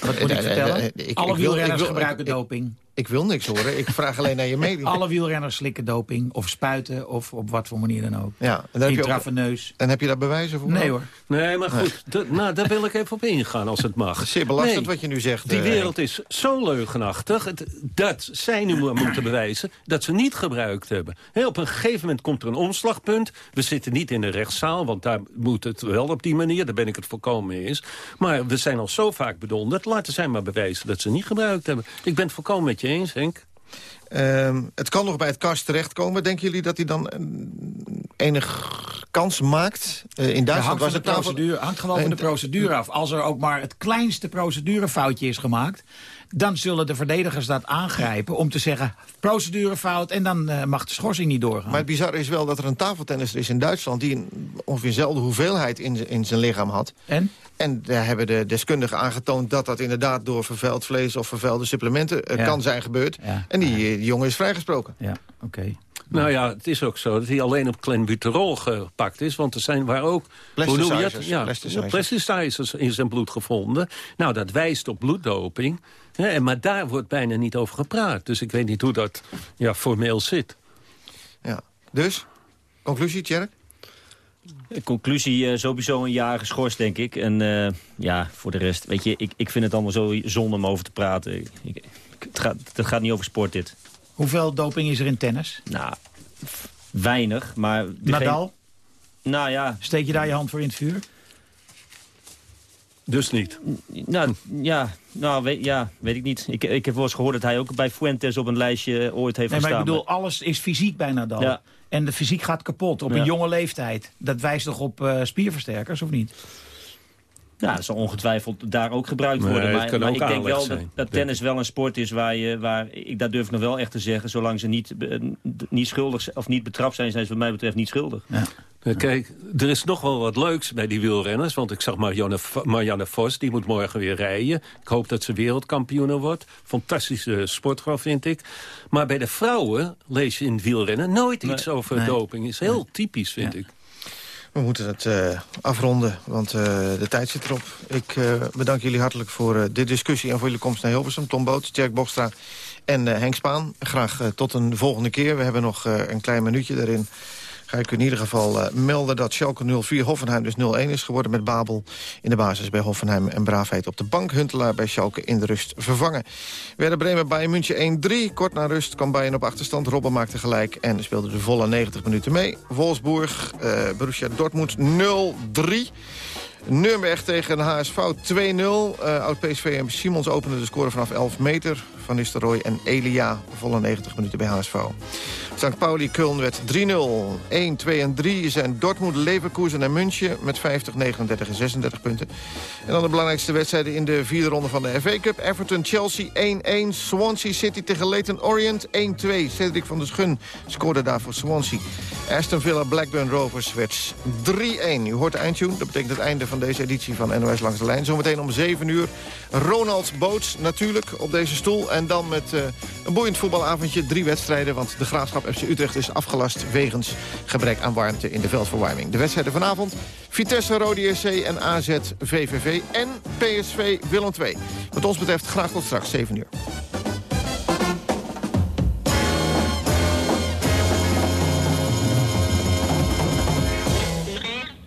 Wat moet ik vertellen? Alle wielrenners gebruiken doping. Ik wil niks horen. Ik vraag alleen naar je mening. Alle wielrenners slikken doping of spuiten of op wat voor manier dan ook. Ja, en dan Intraveneus. En heb je daar bewijzen voor? Nee hoor. Nee, maar goed, nou, daar wil ik even op ingaan als het mag. Zeer belastend nee, wat je nu zegt. Die uh, wereld is zo leugenachtig het, dat zij nu moeten bewijzen dat ze niet gebruikt hebben. He, op een gegeven moment komt er een omslagpunt. We zitten niet in de rechtszaal, want daar moet het wel op die manier. Daar ben ik het volkomen mee eens. Maar we zijn al zo vaak bedonderd. Laten zij maar bewijzen dat ze niet gebruikt hebben. Ik ben het volkomen met je eens, Henk. Uh, het kan nog bij het kast terechtkomen. Denken jullie dat hij dan enig kans maakt? Uh, in Duitsland was het de procedure, hangt gewoon van de procedure af. Als er ook maar het kleinste procedurefoutje is gemaakt... dan zullen de verdedigers dat aangrijpen om te zeggen... procedurefout en dan uh, mag de schorsing niet doorgaan. Maar het bizarre is wel dat er een tafeltennister is in Duitsland... die een ongeveer dezelfde hoeveelheid in, in zijn lichaam had. En? En daar hebben de deskundigen aangetoond dat dat inderdaad door vervuild vlees of vervuilde supplementen uh, ja. kan zijn gebeurd. Ja. En die, die, jongen is vrijgesproken. Ja, oké. Okay. Nou ja, het is ook zo dat hij alleen op clenbuterol gepakt is. Want er zijn waar ook... Plasticizers. Ja, plasticizers in zijn bloed gevonden. Nou, dat wijst op bloeddoping. Ja, maar daar wordt bijna niet over gepraat. Dus ik weet niet hoe dat ja, formeel zit. Ja, dus? Conclusie, Tjerk? Conclusie, uh, sowieso een jaar geschorst, denk ik. En uh, ja, voor de rest, weet je, ik, ik vind het allemaal zo zonde om over te praten. Ik, ik, het, gaat, het gaat niet over sport, dit. Hoeveel doping is er in tennis? Nou, weinig, maar... Nadal? Nou ja... Steek je daar je hand voor in het vuur? Dus niet? Nou, ja, nou, weet, ja, weet ik niet. Ik, ik heb wel eens gehoord dat hij ook bij Fuentes op een lijstje ooit heeft nee, gestaan. maar ik bedoel, alles is fysiek bij Nadal. Ja. En de fysiek gaat kapot op ja. een jonge leeftijd. Dat wijst toch op uh, spierversterkers, of niet? Ja, dat zal ongetwijfeld daar ook gebruikt nee, worden. Maar, ik denk wel dat, tennis wel een sport is waar je... Waar, ik, dat durf ik nog wel echt te zeggen. Zolang ze niet, niet schuldig of niet betrapt zijn, zijn ze wat mij betreft niet schuldig. Ja. Kijk, er is nog wel wat leuks bij die wielrenners. Want ik zag Marianne, Marianne Vos, die moet morgen weer rijden. Ik hoop dat ze wereldkampioene wordt. Fantastische sportvrouw, vind ik. Maar bij de vrouwen lees je in wielrennen nooit iets over nee. doping. is heel nee. typisch, vind ja. ik. We moeten het uh, afronden, want uh, de tijd zit erop. Ik uh, bedank jullie hartelijk voor uh, de discussie en voor jullie komst naar Hilversum. Tom Boot, Jack Bokstra en Henk Spaan. Graag tot een volgende keer. We hebben nog een klein minuutje daarin. Ga ik in ieder geval uh, melden dat Schalke 04 Hoffenheim dus 0-1 is geworden met Babel in de basis bij Hoffenheim en Braafheid op de bank. Huntelaar bij Schalke in de rust vervangen. Werder Bremen bij München 1-3. Kort na rust kwam Bayern op achterstand. Robben maakte gelijk en speelde de volle 90 minuten mee. Wolfsburg, uh, Borussia Dortmund 0-3. Nürnberg tegen HSV 2-0. Uh, Oud-PSV en Simons openden de score vanaf 11 meter. Van Nistelrooy en Elia volle 90 minuten bij HSV. St. Pauli Köln werd 3-0. 1, 2 en 3 zijn Dortmund, Leverkusen en München... met 50, 39 en 36 punten. En dan de belangrijkste wedstrijden in de vierde ronde van de FA Cup. Everton-Chelsea 1-1. Swansea City tegen Leyton Orient 1-2. Cedric van der Schun scoorde daar voor Swansea. Aston Villa Blackburn Rovers werd 3-1. U hoort de eindtune. Dat betekent het einde van deze editie van NOS Langs de Lijn. Zometeen om 7 uur Ronald Boots natuurlijk op deze stoel. En dan met uh, een boeiend voetbalavondje. Drie wedstrijden, want de Graafschap FC Utrecht is afgelast... wegens gebrek aan warmte in de veldverwarming. De wedstrijden vanavond Vitesse, Rode SC en AZ VVV en PSV Willem II. Wat ons betreft graag tot straks 7 uur.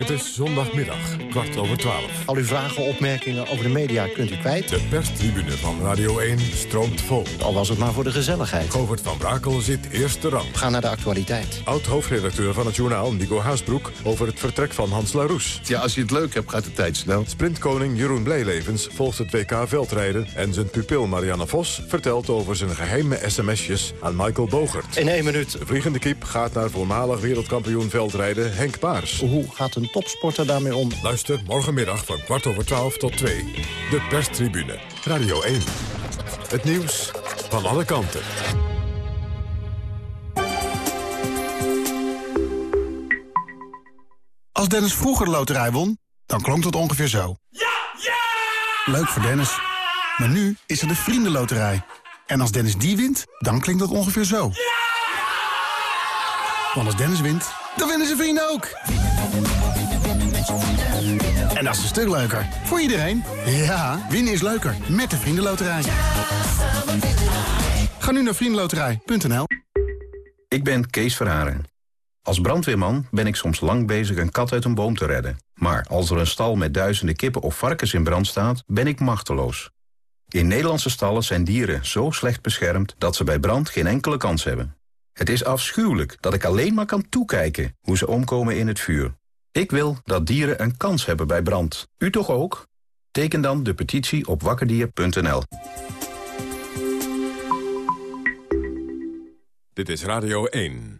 Het is zondagmiddag, kwart over twaalf. Al uw vragen, opmerkingen over de media kunt u kwijt. De perstribune van Radio 1 stroomt vol. Al was het maar voor de gezelligheid. Govert van Brakel zit eerste rang. Ga naar de actualiteit. Oud-hoofdredacteur van het journaal, Nico Haasbroek... over het vertrek van Hans Laroes. Ja, als je het leuk hebt, gaat de tijd snel. Sprintkoning Jeroen Blijlevens volgt het WK veldrijden... en zijn pupil Marianne Vos vertelt over zijn geheime sms'jes aan Michael Bogert. In één minuut. De vliegende kiep gaat naar voormalig wereldkampioen veldrijden Henk Paars. Hoe gaat een topsporter daarmee om? Luister morgenmiddag van kwart over twaalf tot twee. De perstribune. Radio 1. Het nieuws van alle kanten. Als Dennis vroeger de loterij won, dan klonk het ongeveer zo. Ja! Ja! Leuk voor Dennis. Maar nu is er de Vriendenloterij. En als Dennis die wint, dan klinkt dat ongeveer zo. Ja! Want als Dennis wint, dan winnen zijn vrienden ook. En dat is een stuk leuker. Voor iedereen. Ja, winnen is leuker. Met de Vriendenloterij. Ga nu naar vriendenloterij.nl Ik ben Kees Verharen. Als brandweerman ben ik soms lang bezig een kat uit een boom te redden. Maar als er een stal met duizenden kippen of varkens in brand staat, ben ik machteloos. In Nederlandse stallen zijn dieren zo slecht beschermd dat ze bij brand geen enkele kans hebben. Het is afschuwelijk dat ik alleen maar kan toekijken hoe ze omkomen in het vuur. Ik wil dat dieren een kans hebben bij brand. U toch ook? Teken dan de petitie op wakkerdier.nl. Dit is Radio 1.